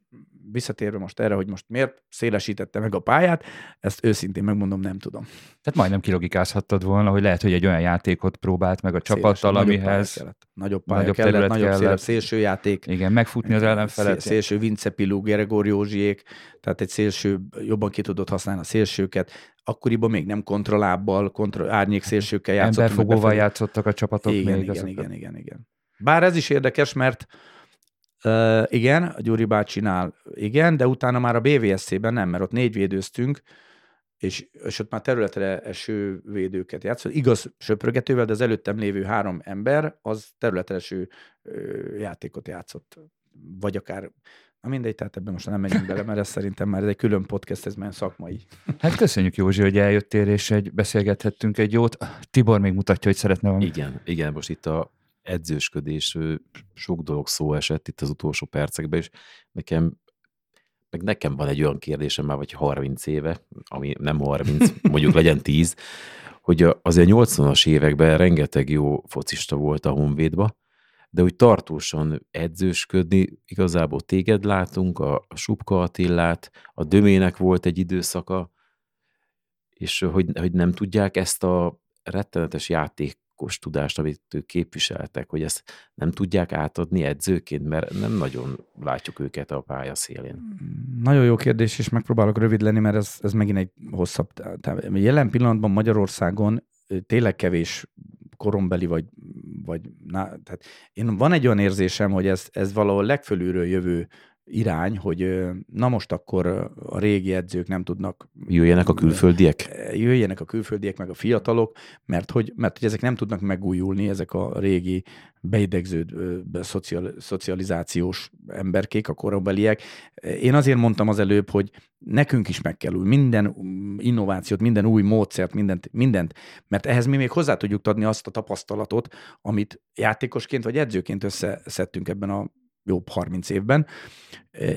visszatérve most erre, hogy most miért szélesítette meg a pályát, ezt őszintén megmondom, nem tudom. Tehát majdnem kilogikázhattad volna, hogy lehet, hogy egy olyan játékot próbált meg a csapattal, pálya amihez kellett. Nagyobb pálya nagyobb kellett, nagyobb kellett. szélebb szélsőjáték. igen, megfutni az ellenfelet. Szél- Szélső Vince Pilú, Gregor Józsiék, tehát egy szélső, jobban ki tudott használni a szélsőket. Akkoriban még nem kontralábbal, kontra, árnyék szélsőkkel játszottunk. meg Emberfogóval játszottak a csapatok igen, még. igen, igen, igen, igen. Bár ez is érdekes, mert uh, igen, a Gyuri bácsinál igen, de utána már a BVSC-ben nem, mert ott négy védőztünk, és, és ott már területre eső védőket játszott. Igaz, söprögetővel, de az előttem lévő három ember, az területre eső ö, játékot játszott. Vagy akár, na mindegy, tehát ebben most nem megyünk bele, mert ez szerintem már ez egy külön podcast, ez már szakmai. Hát köszönjük Józsi, hogy eljöttél, és egy, beszélgethettünk egy jót. Tibor még mutatja, hogy szeretne valami. Igen, igen, most itt a edzősködés, sok dolog szó esett itt az utolsó percekben, és nekem, meg nekem van egy olyan kérdésem már vagy 30 éve, ami nem 30, mondjuk legyen 10, hogy azért 80-as években rengeteg jó focista volt a Honvédba, de úgy tartósan edzősködni, igazából téged látunk, a, Subka Attillát, a Dömének volt egy időszaka, és hogy, hogy nem tudják ezt a rettenetes játékos tudást, amit ők képviseltek, hogy ezt nem tudják átadni edzőként, mert nem nagyon látjuk őket a pálya szélén. Nagyon jó kérdés, és megpróbálok rövid lenni, mert ez, ez megint egy hosszabb. táv. Jelen pillanatban Magyarországon tényleg kevés korombeli, vagy, vagy na, tehát én van egy olyan érzésem, hogy ez, ez valahol legfölülről jövő irány, hogy na most akkor a régi edzők nem tudnak Jöjjenek a külföldiek? jöjjenek a külföldiek, meg a fiatalok, mert hogy, mert hogy ezek nem tudnak megújulni, ezek a régi beidegződ ö, be- szocial, szocializációs emberkék, a korabeliek. Én azért mondtam az előbb, hogy nekünk is meg kell új, minden mm, innovációt, minden új módszert, mindent, mindent, mert ehhez mi még hozzá tudjuk adni azt a tapasztalatot, amit játékosként vagy edzőként összeszedtünk ebben a jobb 30 évben.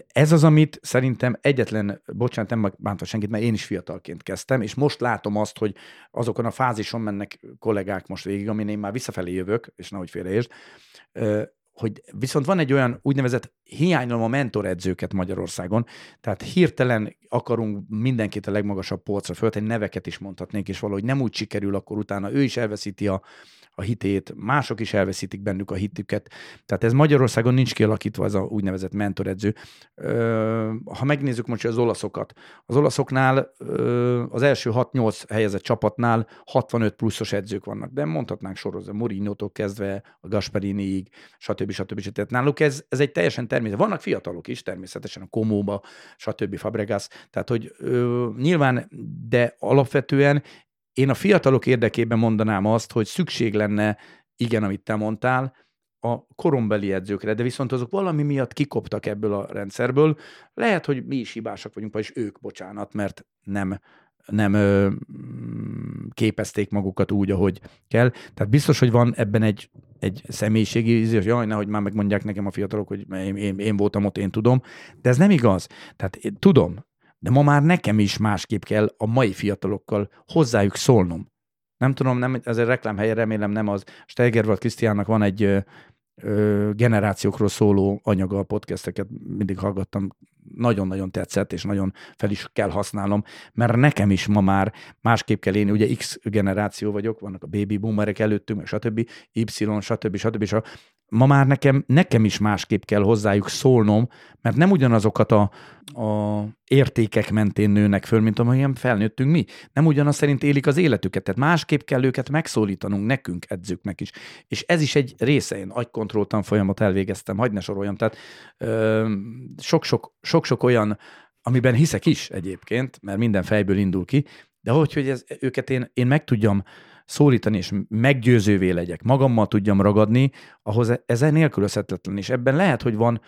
Ez az, amit szerintem egyetlen, bocsánat, nem bántva senkit, mert én is fiatalként kezdtem, és most látom azt, hogy azokon a fázison mennek kollégák most végig, amin én már visszafelé jövök, és nehogy félreértsd, hogy viszont van egy olyan úgynevezett hiányolom a mentoredzőket Magyarországon, tehát hirtelen akarunk mindenkit a legmagasabb polcra föltenni, neveket is mondhatnék, és valahogy nem úgy sikerül, akkor utána ő is elveszíti a, a hitét, mások is elveszítik bennük a hitüket. Tehát ez Magyarországon nincs kialakítva ez a úgynevezett mentoredző. Ha megnézzük most az olaszokat, az olaszoknál az első 6-8 helyezett csapatnál 65 pluszos edzők vannak, de mondhatnánk sorozat, Mourinho-tól kezdve a Gasperiniig, stb. Stb. stb. Tehát náluk ez, ez egy teljesen természet. Vannak fiatalok is, természetesen a Komóba, stb. Fabregas. Tehát, hogy ö, nyilván, de alapvetően én a fiatalok érdekében mondanám azt, hogy szükség lenne, igen, amit te mondtál, a korombeli edzőkre, de viszont azok valami miatt kikoptak ebből a rendszerből. Lehet, hogy mi is hibásak vagyunk, és ők, bocsánat, mert nem, nem ö, mm, képezték magukat úgy, ahogy kell. Tehát biztos, hogy van ebben egy, egy személyiségi ízés, jaj, nehogy már megmondják nekem a fiatalok, hogy én, én, én voltam ott, én tudom. De ez nem igaz. Tehát én tudom, de ma már nekem is másképp kell a mai fiatalokkal hozzájuk szólnom. Nem tudom, nem, ez egy reklámhelye, remélem nem az. Steigerwald Krisztiánnak van egy generációkról szóló anyaga a podcasteket, mindig hallgattam, nagyon-nagyon tetszett, és nagyon fel is kell használnom, mert nekem is ma már másképp kell élni, ugye X generáció vagyok, vannak a baby boomerek előttünk, stb., Y, stb., stb., stb. Ma már nekem, nekem is másképp kell hozzájuk szólnom, mert nem ugyanazokat a, a értékek mentén nőnek föl, mint amilyen felnőttünk mi. Nem ugyanaz szerint élik az életüket, tehát másképp kell őket megszólítanunk nekünk, edzőknek is. És ez is egy része, én agykontrolltan folyamat elvégeztem, hagyd ne soroljam, tehát sok-sok olyan, amiben hiszek is egyébként, mert minden fejből indul ki, de hogy, hogy ez, őket én, én meg tudjam szólítani, és meggyőzővé legyek, magammal tudjam ragadni, ahhoz ez nélkülözhetetlen. És ebben lehet, hogy van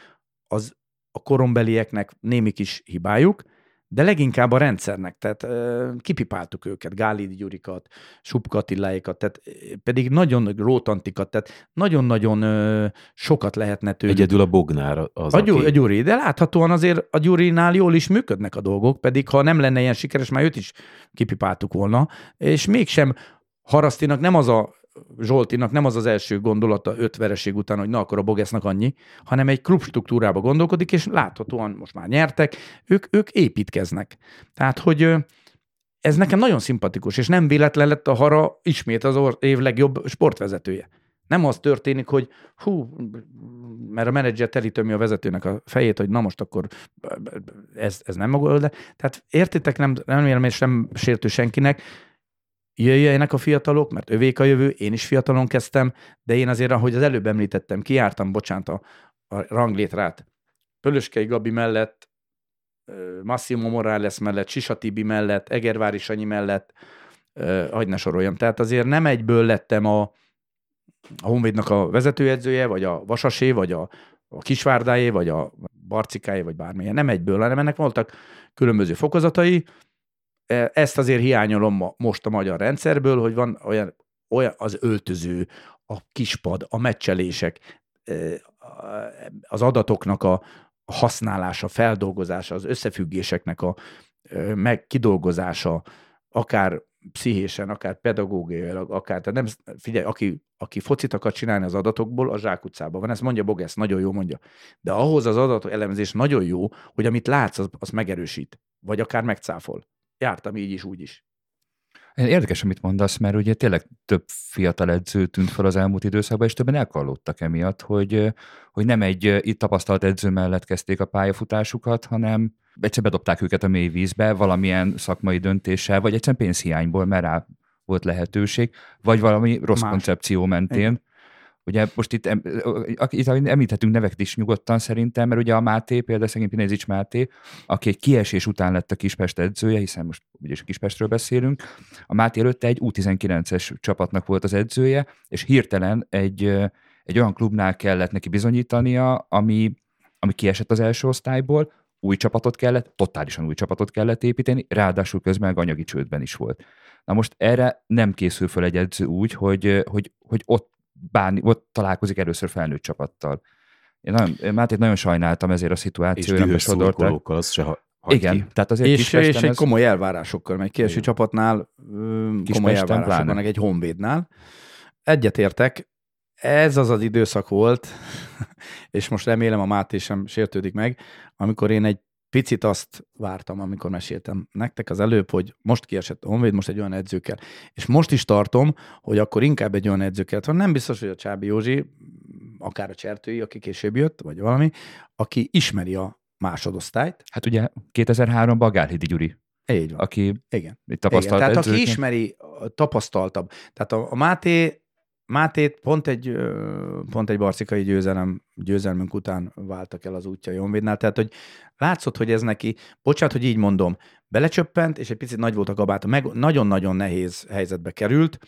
az a korombelieknek némi kis hibájuk, de leginkább a rendszernek, tehát ö, kipipáltuk őket, Gálidi Gyurikat, Subkatilláikat, tehát pedig nagyon rótantikat, tehát nagyon-nagyon ö, sokat lehetne tőlük. Egyedül a Bognár az, a, Gyuri, aki... a Gyuri, de láthatóan azért a Gyurinál jól is működnek a dolgok, pedig ha nem lenne ilyen sikeres, már őt is kipipáltuk volna, és mégsem Harasztinak nem az a Zsoltinak nem az az első gondolata öt vereség után, hogy na akkor a Bogesznak annyi, hanem egy klub struktúrába gondolkodik, és láthatóan most már nyertek, ők, ők építkeznek. Tehát, hogy ez nekem nagyon szimpatikus, és nem véletlen lett a Hara ismét az év legjobb sportvezetője. Nem az történik, hogy hú, mert a menedzser telítömi a vezetőnek a fejét, hogy na most akkor ez, ez nem maga, de tehát értitek, nem, nem élem, és nem sértő senkinek, jöjjenek a fiatalok, mert övék a jövő, én is fiatalon kezdtem, de én azért, ahogy az előbb említettem, kiártam, bocsánat, a, a ranglétrát. Pölöskei Gabi mellett, Massimo Morales mellett, Sisa Tibi mellett, Egervári Sanyi mellett, hagyd ne soroljam. Tehát azért nem egyből lettem a, a Honvédnak a vezetőedzője, vagy a Vasasé, vagy a, a Kisvárdájé, vagy a Barcikájé, vagy bármilyen. Nem egyből, hanem ennek voltak különböző fokozatai, ezt azért hiányolom most a magyar rendszerből, hogy van olyan, olyan az öltöző, a kispad, a meccselések, e, az adatoknak a használása, feldolgozása, az összefüggéseknek a e, meg kidolgozása, akár pszichésen, akár pedagógiailag, akár, tehát nem, figyelj, aki, aki focit akar csinálni az adatokból, a zsákutcában van, ezt mondja Bogesz, nagyon jó mondja. De ahhoz az adatok elemzés nagyon jó, hogy amit látsz, az, az megerősít, vagy akár megcáfol jártam így is, úgy is. Érdekes, amit mondasz, mert ugye tényleg több fiatal edző tűnt fel az elmúlt időszakban, és többen elkallódtak emiatt, hogy, hogy nem egy itt tapasztalt edző mellett kezdték a pályafutásukat, hanem egyszer bedobták őket a mély vízbe valamilyen szakmai döntéssel, vagy egyszerűen pénzhiányból, mert rá volt lehetőség, vagy valami rossz Más. koncepció mentén. Igen. Ugye most itt, itt említhetünk neveket is nyugodtan szerintem, mert ugye a Máté, például szegény Pinezics Máté, aki egy kiesés után lett a Kispest edzője, hiszen most a Kispestről beszélünk, a Máté előtte egy U19-es csapatnak volt az edzője, és hirtelen egy, egy olyan klubnál kellett neki bizonyítania, ami, ami kiesett az első osztályból, új csapatot kellett, totálisan új csapatot kellett építeni, ráadásul közben anyagi csődben is volt. Na most erre nem készül föl egy edző úgy, hogy, hogy, hogy ott bánni, ott találkozik először felnőtt csapattal. Én, nagyon, Mátét nagyon sajnáltam ezért a szituációra, és sodortak. az se ha, Igen, ki. tehát azért és, és egy ez... komoly elvárásokkal megy. Kieső csapatnál komoly elvárásokkal, meg egy honvédnál. Egyetértek, ez az az időszak volt, és most remélem a Máté sem sértődik meg, amikor én egy picit azt vártam, amikor meséltem nektek az előbb, hogy most kiesett a Honvéd, most egy olyan edző kell. És most is tartom, hogy akkor inkább egy olyan edző kell. Van nem biztos, hogy a Csábi Józsi, akár a Csertői, aki később jött, vagy valami, aki ismeri a másodosztályt. Hát ugye 2003-ban a Gálhidi Gyuri, Így van. aki Igen. tapasztalt Igen, tehát aki edzőként- ismeri, a tapasztaltabb. Tehát a, a Máté, Mátét pont egy, pont egy barcikai győzelem, győzelmünk után váltak el az útja Honvédnál, tehát hogy látszott, hogy ez neki, bocsánat, hogy így mondom, belecsöppent, és egy picit nagy volt a kabáta, meg nagyon-nagyon nehéz helyzetbe került,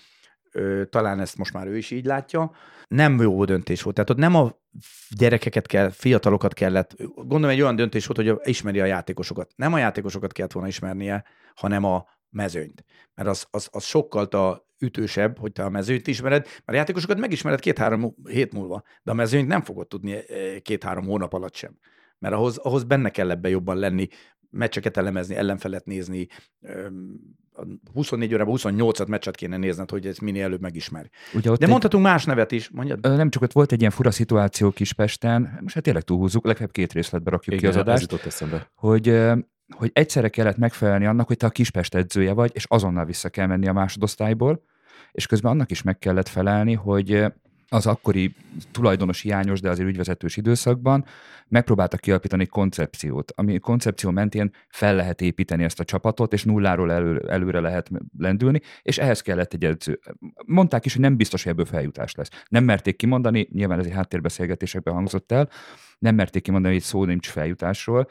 talán ezt most már ő is így látja, nem jó döntés volt. Tehát ott nem a gyerekeket kell, fiatalokat kellett, gondolom egy olyan döntés volt, hogy ismeri a játékosokat. Nem a játékosokat kellett volna ismernie, hanem a mezőnyt. Mert az, az, az sokkal a ütősebb, hogy te a mezőnyt ismered, mert a játékosokat megismered két-három hét múlva, de a mezőnyt nem fogod tudni eh, két-három hónap alatt sem. Mert ahhoz, ahhoz benne kell ebben jobban lenni, meccseket elemezni, ellenfelet nézni, öm, a 24 órában 28 meccset kéne nézned, hogy ezt minél előbb megismerj. Ugye ott De egy- mondhatunk más nevet is, mondjad. Nem csak ott volt egy ilyen fura szituáció Kispesten, most hát tényleg túlhúzzuk, legfeljebb két részletbe rakjuk ki Igen, az ez adást, eszembe. hogy, hogy egyszerre kellett megfelelni annak, hogy te a Kispest edzője vagy, és azonnal vissza kell menni a másodosztályból, és közben annak is meg kellett felelni, hogy ö, az akkori tulajdonos hiányos, de azért ügyvezetős időszakban megpróbáltak kialapítani egy koncepciót, ami koncepció mentén fel lehet építeni ezt a csapatot, és nulláról elő, előre lehet lendülni, és ehhez kellett egy edző. Mondták is, hogy nem biztos, hogy ebből feljutás lesz. Nem merték kimondani, nyilván ez egy háttérbeszélgetésekben hangzott el, nem merték kimondani, hogy szó nincs feljutásról,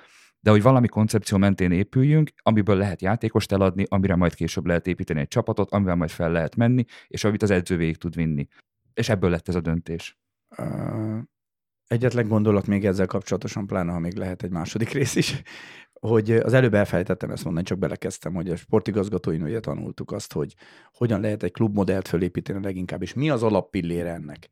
de hogy valami koncepció mentén épüljünk, amiből lehet játékost eladni, amire majd később lehet építeni egy csapatot, amivel majd fel lehet menni, és amit az edző végig tud vinni. És ebből lett ez a döntés. Egyetlen gondolat még ezzel kapcsolatosan, pláne ha még lehet egy második rész is, hogy az előbb elfelejtettem ezt mondani, csak belekezdtem, hogy a sportigazgatóin ugye tanultuk azt, hogy hogyan lehet egy klubmodellt fölépíteni leginkább, és mi az alappillére ennek.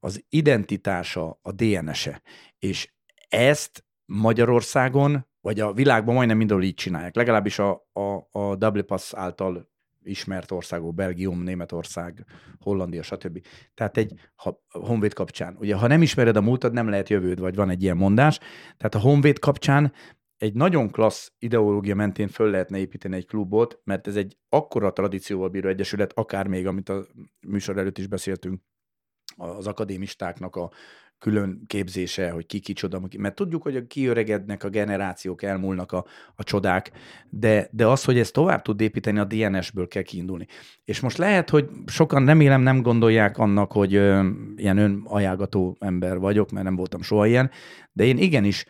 Az identitása, a DNS-e. És ezt Magyarországon, vagy a világban majdnem mindenhol így csinálják. Legalábbis a, a, a Double Pass által ismert országok, Belgium, Németország, Hollandia, stb. Tehát egy ha, Honvéd kapcsán, ugye ha nem ismered a múltad, nem lehet jövőd, vagy van egy ilyen mondás. Tehát a Honvéd kapcsán egy nagyon klassz ideológia mentén föl lehetne építeni egy klubot, mert ez egy akkora tradícióval bíró egyesület, akár még, amit a műsor előtt is beszéltünk, az akadémistáknak a külön képzése, hogy ki kicsoda, ki- mert tudjuk, hogy kiöregednek a generációk, elmúlnak a, a csodák, de, de az, hogy ezt tovább tud építeni, a DNS-ből kell kiindulni. És most lehet, hogy sokan remélem nem gondolják annak, hogy ö, ilyen önajánlgató ember vagyok, mert nem voltam soha ilyen, de én igenis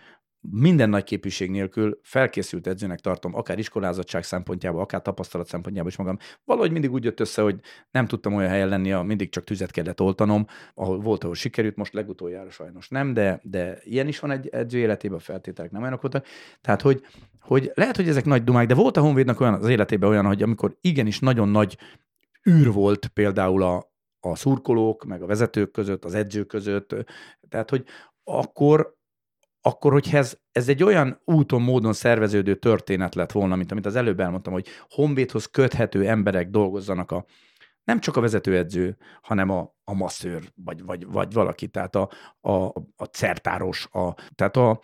minden nagy képviség nélkül felkészült edzőnek tartom, akár iskolázottság szempontjából, akár tapasztalat szempontjából is magam. Valahogy mindig úgy jött össze, hogy nem tudtam olyan helyen lenni, ahol mindig csak tüzet kellett oltanom, ahol volt, ahol sikerült, most legutoljára sajnos nem, de, de ilyen is van egy edző életében, a feltételek nem olyanok voltak. Tehát, hogy, hogy lehet, hogy ezek nagy dumák, de volt a Honvédnak olyan az életében olyan, hogy amikor igenis nagyon nagy űr volt például a, a szurkolók, meg a vezetők között, az edzők között, tehát, hogy akkor, akkor, hogyha ez, ez egy olyan úton, módon szerveződő történet lett volna, mint amit az előbb elmondtam, hogy Honvédhoz köthető emberek dolgozzanak a, nem csak a vezetőedző, hanem a, a masszőr, vagy, vagy, vagy valaki, tehát a, a, a certáros, a, tehát a,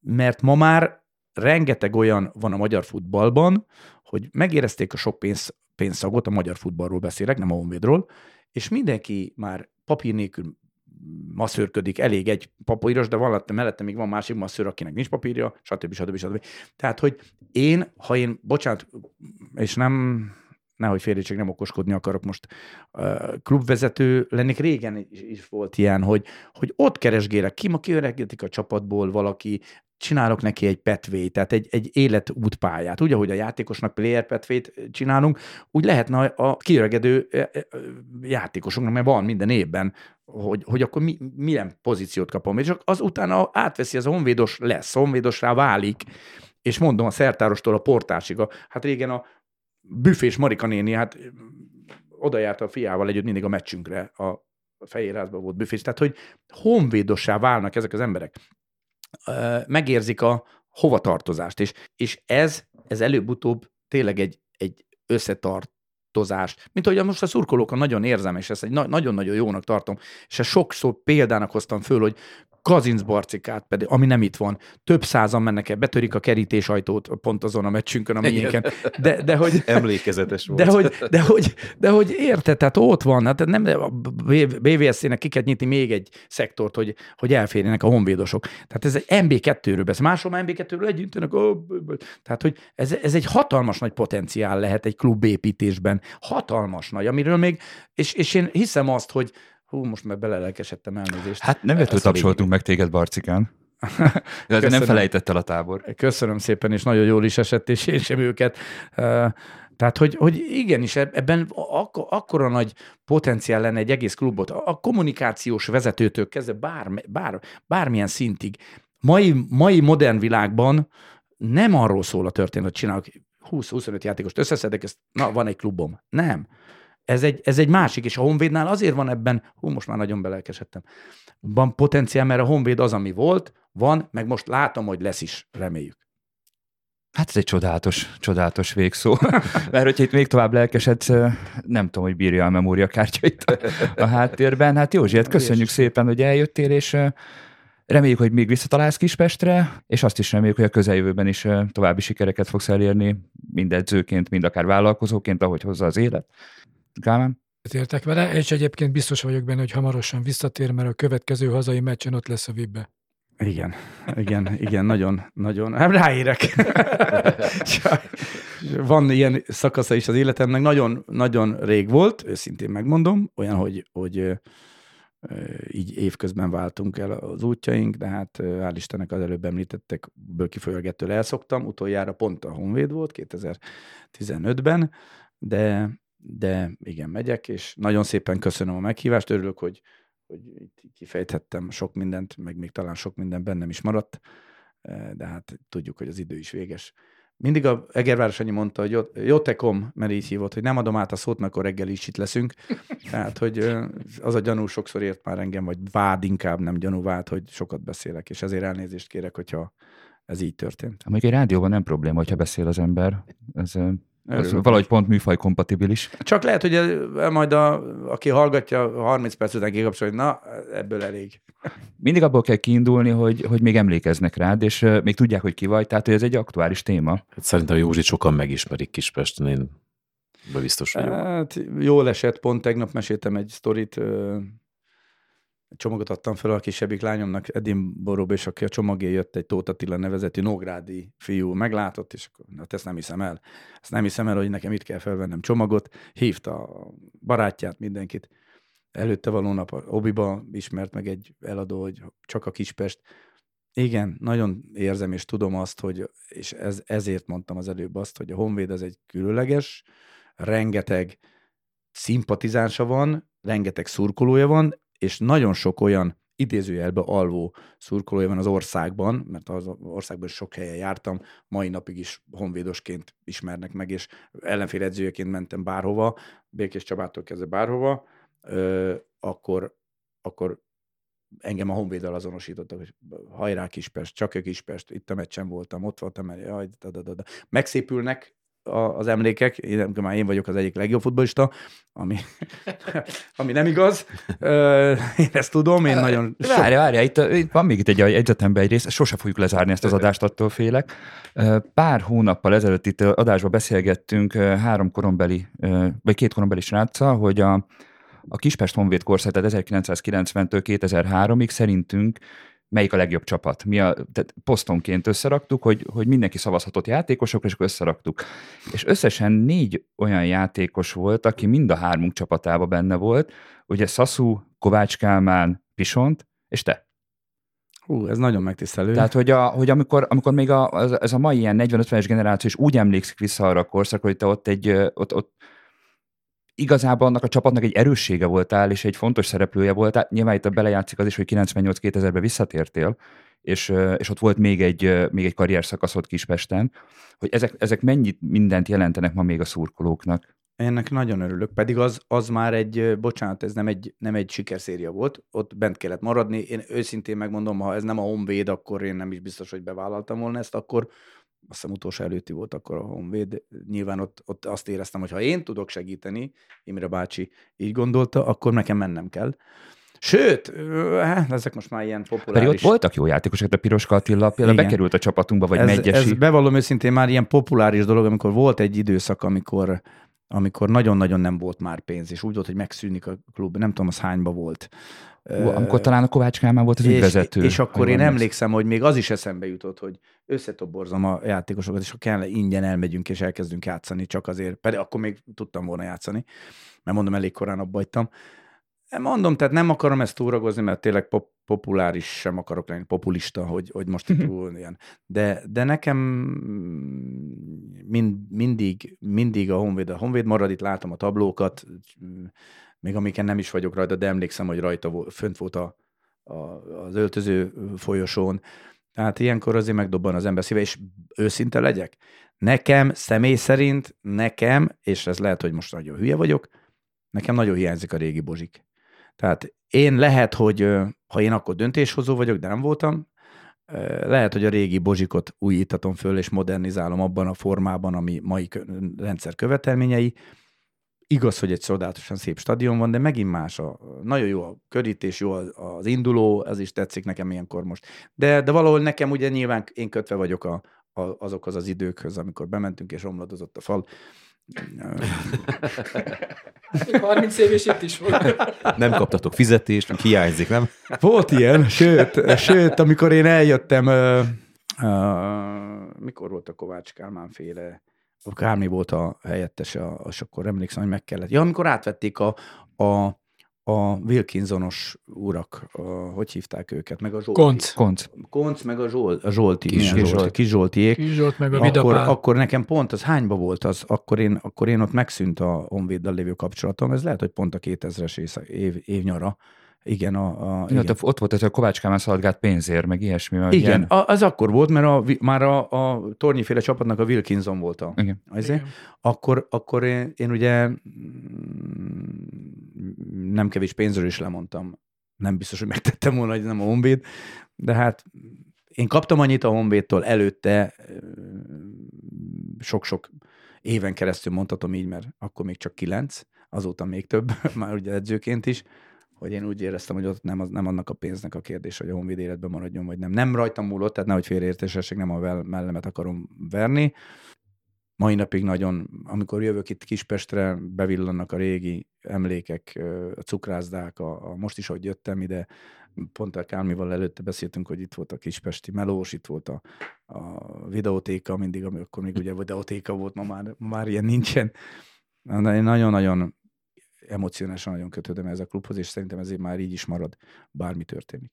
mert ma már rengeteg olyan van a magyar futballban, hogy megérezték a sok pénz, pénzszagot, a magyar futballról beszélek, nem a Honvédról, és mindenki már papír nélkül masszőrködik, elég egy papíros, de van mellette még van másik masszőr, akinek nincs papírja, stb. stb. stb. Tehát, hogy én, ha én, bocsánat, és nem, nehogy félrejtsék, nem okoskodni akarok most, klubvezető lennék, régen is, is volt ilyen, hogy, hogy ott keresgélek, ki ma kiöregedik a csapatból valaki, csinálok neki egy petvét, tehát egy, egy életútpályát. Úgy, ahogy a játékosnak player petvét csinálunk, úgy lehetne a, kiöregedő ö, ö, játékosoknak, mert van minden évben, hogy, hogy akkor mi, milyen pozíciót kapom. És az utána átveszi, az a honvédos lesz, honvédosrá válik, és mondom a szertárostól a portásig, a, hát régen a büfés Marika néni, hát oda járt a fiával együtt mindig a meccsünkre, a Fehérházban volt büfés, tehát hogy honvédossá válnak ezek az emberek. Megérzik a hovatartozást, és, és ez, ez előbb-utóbb tényleg egy, egy összetart csapatozást, mint ahogy most a szurkolókon nagyon érzem, és ezt egy na- nagyon-nagyon jónak tartom, és ezt sokszor példának hoztam föl, hogy Kazinc Barcikát pedig, ami nem itt van, több százan mennek el, betörik a kerítés ajtót pont azon a meccsünkön, ami ilyenken. De, de hogy, Emlékezetes volt. de hogy, de hogy, de hogy érted, tehát ott van, hát nem a BVSZ-nek ki kell nyitni még egy szektort, hogy, hogy elférjenek a honvédosok. Tehát ez egy MB2-ről beszél, máshol MB2-ről együtt tehát hogy ez, ez egy hatalmas nagy potenciál lehet egy klubépítésben, hatalmas nagy, amiről még, és, és én hiszem azt, hogy Hú, most már belelelkesedtem elnézést. Hát nem vető tapsoltunk meg téged, Barcikán. De nem felejtett el a tábor. Köszönöm szépen, és nagyon jól is esett, és én sem őket. Tehát, hogy, hogy igenis, ebben ak- akkora nagy potenciál lenne egy egész klubot. A kommunikációs vezetőtől kezdve bár, bár, bármilyen szintig. Mai, mai modern világban nem arról szól a történet, hogy csinálok 20-25 játékost összeszedek, ezt, na, van egy klubom. Nem ez egy, ez egy másik, és a Honvédnál azért van ebben, hú, most már nagyon belelkesedtem, van potenciál, mert a Honvéd az, ami volt, van, meg most látom, hogy lesz is, reméljük. Hát ez egy csodálatos, csodálatos végszó. Mert hogyha itt még tovább lelkesedsz, nem tudom, hogy bírja a memóriakártyait a háttérben. Hát Józsi, hát köszönjük szépen, hogy eljöttél, és reméljük, hogy még visszatalálsz Kispestre, és azt is reméljük, hogy a közeljövőben is további sikereket fogsz elérni, mind edzőként, mind akár vállalkozóként, ahogy hozza az élet. Kálmán? Értek vele, és egyébként biztos vagyok benne, hogy hamarosan visszatér, mert a következő hazai meccsen ott lesz a vibbe. Igen, igen, igen, nagyon, nagyon. Hát ráérek. Van ilyen szakasza is az életemnek, nagyon, nagyon rég volt, őszintén megmondom, olyan, hogy, hogy így évközben váltunk el az útjaink, de hát hál' Istennek az előbb említettek, ből kifolyólag ettől elszoktam, utoljára pont a Honvéd volt 2015-ben, de de igen, megyek, és nagyon szépen köszönöm a meghívást, örülök, hogy, hogy itt kifejthettem sok mindent, meg még talán sok minden bennem is maradt, eh, de hát tudjuk, hogy az idő is véges. Mindig a Egerváros annyi mondta, hogy Jotekom, mert így hívott, hogy nem adom át a szót, mert akkor reggel is itt leszünk. Tehát, hogy eh, az a gyanú sokszor ért már engem, vagy vád inkább, nem gyanú vád, hogy sokat beszélek, és ezért elnézést kérek, hogyha ez így történt. Amíg egy rádióban nem probléma, hogyha beszél az ember. Ez eh, ez valahogy pont műfaj kompatibilis. Csak lehet, hogy majd a, aki hallgatja 30 perc után kikapcsol, hogy na, ebből elég. Mindig abból kell kiindulni, hogy, hogy még emlékeznek rád, és még tudják, hogy ki vagy, tehát hogy ez egy aktuális téma. Hát szerintem Józsi sokan megismerik Kispesten, én biztos vagyok. Hát jól esett, pont tegnap meséltem egy sztorit, csomagot adtam fel a kisebbik lányomnak, Edinburghba, és aki a csomagé jött egy Tóth Attila nevezeti nógrádi fiú, meglátott, és akkor, hát ezt nem hiszem el. Ezt nem hiszem el, hogy nekem itt kell felvennem csomagot. Hívta a barátját, mindenkit. Előtte való nap a Obiba ismert meg egy eladó, hogy csak a Kispest. Igen, nagyon érzem és tudom azt, hogy, és ez, ezért mondtam az előbb azt, hogy a Honvéd az egy különleges, rengeteg szimpatizánsa van, rengeteg szurkolója van, és nagyon sok olyan idézőjelbe alvó szurkolója van az országban, mert az országban sok helyen jártam, mai napig is honvédosként ismernek meg, és ellenfél edzőjeként mentem bárhova, Békés Csabától kezdve bárhova, ö, akkor, akkor engem a Honvéddal azonosítottak, hogy hajrá Kispest, csak a Kispest, itt a meccsen voltam, ott voltam, jaj, da, da, da, da. megszépülnek, az emlékek, én, már én vagyok az egyik legjobb futbolista, ami, ami nem igaz. Én ezt tudom, én nagyon... Várja, várja, itt, itt van még itt egy egyetemben egy rész, sose fogjuk lezárni ezt az adást, attól félek. Pár hónappal ezelőtt itt adásban beszélgettünk három korombeli, vagy két korombeli sráccal, hogy a, a Kispest Honvéd korszak, tehát 1990-től 2003-ig szerintünk melyik a legjobb csapat. Mi a, tehát posztonként összeraktuk, hogy, hogy mindenki szavazhatott játékosokra, és akkor összeraktuk. És összesen négy olyan játékos volt, aki mind a hármunk csapatába benne volt, ugye Szaszú, Kovács Kálmán, Pisont, és te. Hú, ez nagyon megtisztelő. Tehát, hogy, a, hogy amikor, amikor még a, ez a mai ilyen 40-50-es generáció is úgy emlékszik vissza arra a korszakra, hogy te ott egy, ott, ott igazából annak a csapatnak egy erőssége voltál, és egy fontos szereplője voltál. Nyilván itt belejátszik az is, hogy 98-2000-ben visszatértél, és, és ott volt még egy, még egy karrier szakaszod Kispesten, hogy ezek, ezek mennyit mindent jelentenek ma még a szurkolóknak. Ennek nagyon örülök, pedig az, az már egy, bocsánat, ez nem egy, nem egy sikerszéria volt, ott bent kellett maradni. Én őszintén megmondom, ha ez nem a Honvéd, akkor én nem is biztos, hogy bevállaltam volna ezt, akkor azt hiszem utolsó előtti volt akkor a Honvéd, nyilván ott, ott azt éreztem, hogy ha én tudok segíteni, Imre bácsi így gondolta, akkor nekem mennem kell. Sőt, hát ezek most már ilyen populáris. Pedig ott voltak jó játékosok, a Piroska Attila például Igen. bekerült a csapatunkba, vagy ez, Megyesi. ez bevallom őszintén már ilyen populáris dolog, amikor volt egy időszak, amikor amikor nagyon-nagyon nem volt már pénz, és úgy volt, hogy megszűnik a klub, nem tudom, az hányba volt. Ú, Amikor talán a Kovács Kálmán volt az ügyvezető. És, és akkor én emlékszem. emlékszem, hogy még az is eszembe jutott, hogy összetoborzom a játékosokat, és ha kell, ingyen elmegyünk és elkezdünk játszani, csak azért, pedig akkor még tudtam volna játszani, mert mondom, elég korán abba hagytam. Mondom, tehát nem akarom ezt túragozni, mert tényleg pop- populáris sem akarok lenni, populista, hogy, hogy most itt túl ilyen. De, de nekem mind, mindig, mindig a Honvéd, a Honvéd marad, itt látom a tablókat, még amiken nem is vagyok rajta, de emlékszem, hogy rajta volt, fönt volt a, a, az öltöző folyosón. Tehát ilyenkor azért megdobban az ember szíve, és őszinte legyek. Nekem, személy szerint, nekem, és ez lehet, hogy most nagyon hülye vagyok, nekem nagyon hiányzik a régi bozsik. Tehát én lehet, hogy ha én akkor döntéshozó vagyok, de nem voltam, lehet, hogy a régi bozsikot újítatom föl, és modernizálom abban a formában, ami mai rendszer követelményei. Igaz, hogy egy csodálatosan szép stadion van, de megint más. A, nagyon jó a körítés, jó az, induló, ez is tetszik nekem ilyenkor most. De, de valahol nekem ugye nyilván én kötve vagyok a, a, azokhoz az időkhöz, amikor bementünk és romladozott a fal. 30 év és itt is volt. Nem kaptatok fizetést, meg hiányzik, nem? Volt ilyen, sőt, sőt, amikor én eljöttem, ö, ö, mikor volt a Kovács Kálmán féle, a Kálmi volt a helyettese, és akkor emlékszem, hogy meg kellett. Ja, amikor átvették a, a, a Wilkinsonos urak, a, hogy hívták őket, meg a Zsolti. Konc. Konc. Konc, meg a, Zsolt, a Zsolti. Kis- Zsolti? Zsolt. Kis Zsoltiék. Kis Zsolt meg a Akkor, Vidapál. akkor nekem pont az hányba volt az, akkor én, akkor én ott megszűnt a Honvéddal lévő kapcsolatom, ez lehet, hogy pont a 2000-es éjszak- év, év nyara. Igen, a, a, Igen. Ott, ott volt ez a Kovács Kálmán szaladgált pénzért, meg ilyesmi. Meg Igen, Ilyen, a, az akkor volt, mert a, már a, a tornyiféle csapatnak a Wilkinson volt a, igen. azért. Igen. Akkor, akkor én, én ugye nem kevés pénzről is lemondtam. Nem biztos, hogy megtettem volna, hogy nem a Honvéd, de hát én kaptam annyit a Honvédtól előtte, sok-sok éven keresztül mondhatom így, mert akkor még csak kilenc, azóta még több, már ugye edzőként is, hogy én úgy éreztem, hogy ott nem, az, nem annak a pénznek a kérdés, hogy a Honvéd életben maradjon, vagy nem. Nem rajtam múlott, tehát nehogy félreértésesség, nem a mellemet akarom verni. Mai napig nagyon, amikor jövök itt Kispestre, bevillannak a régi emlékek, a cukrászdák, a, a most is, hogy jöttem ide, pont a Kálmival előtte beszéltünk, hogy itt volt a Kispesti Melós, itt volt a, a videótéka, mindig, ami akkor még ugye videótéka volt, ma már, ma már ilyen nincsen. Na, én nagyon-nagyon emocionálisan nagyon kötődöm ez a klubhoz, és szerintem ezért már így is marad, bármi történik.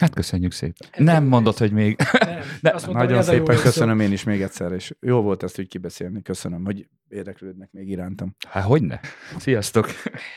Hát köszönjük szépen. Nem mondod, hogy még... Nem. De Azt mondtam, Nagyon szépen köszönöm én is még egyszer, és jó volt ezt úgy kibeszélni. Köszönöm, hogy érdeklődnek még irántam. Hát hogyne. Sziasztok.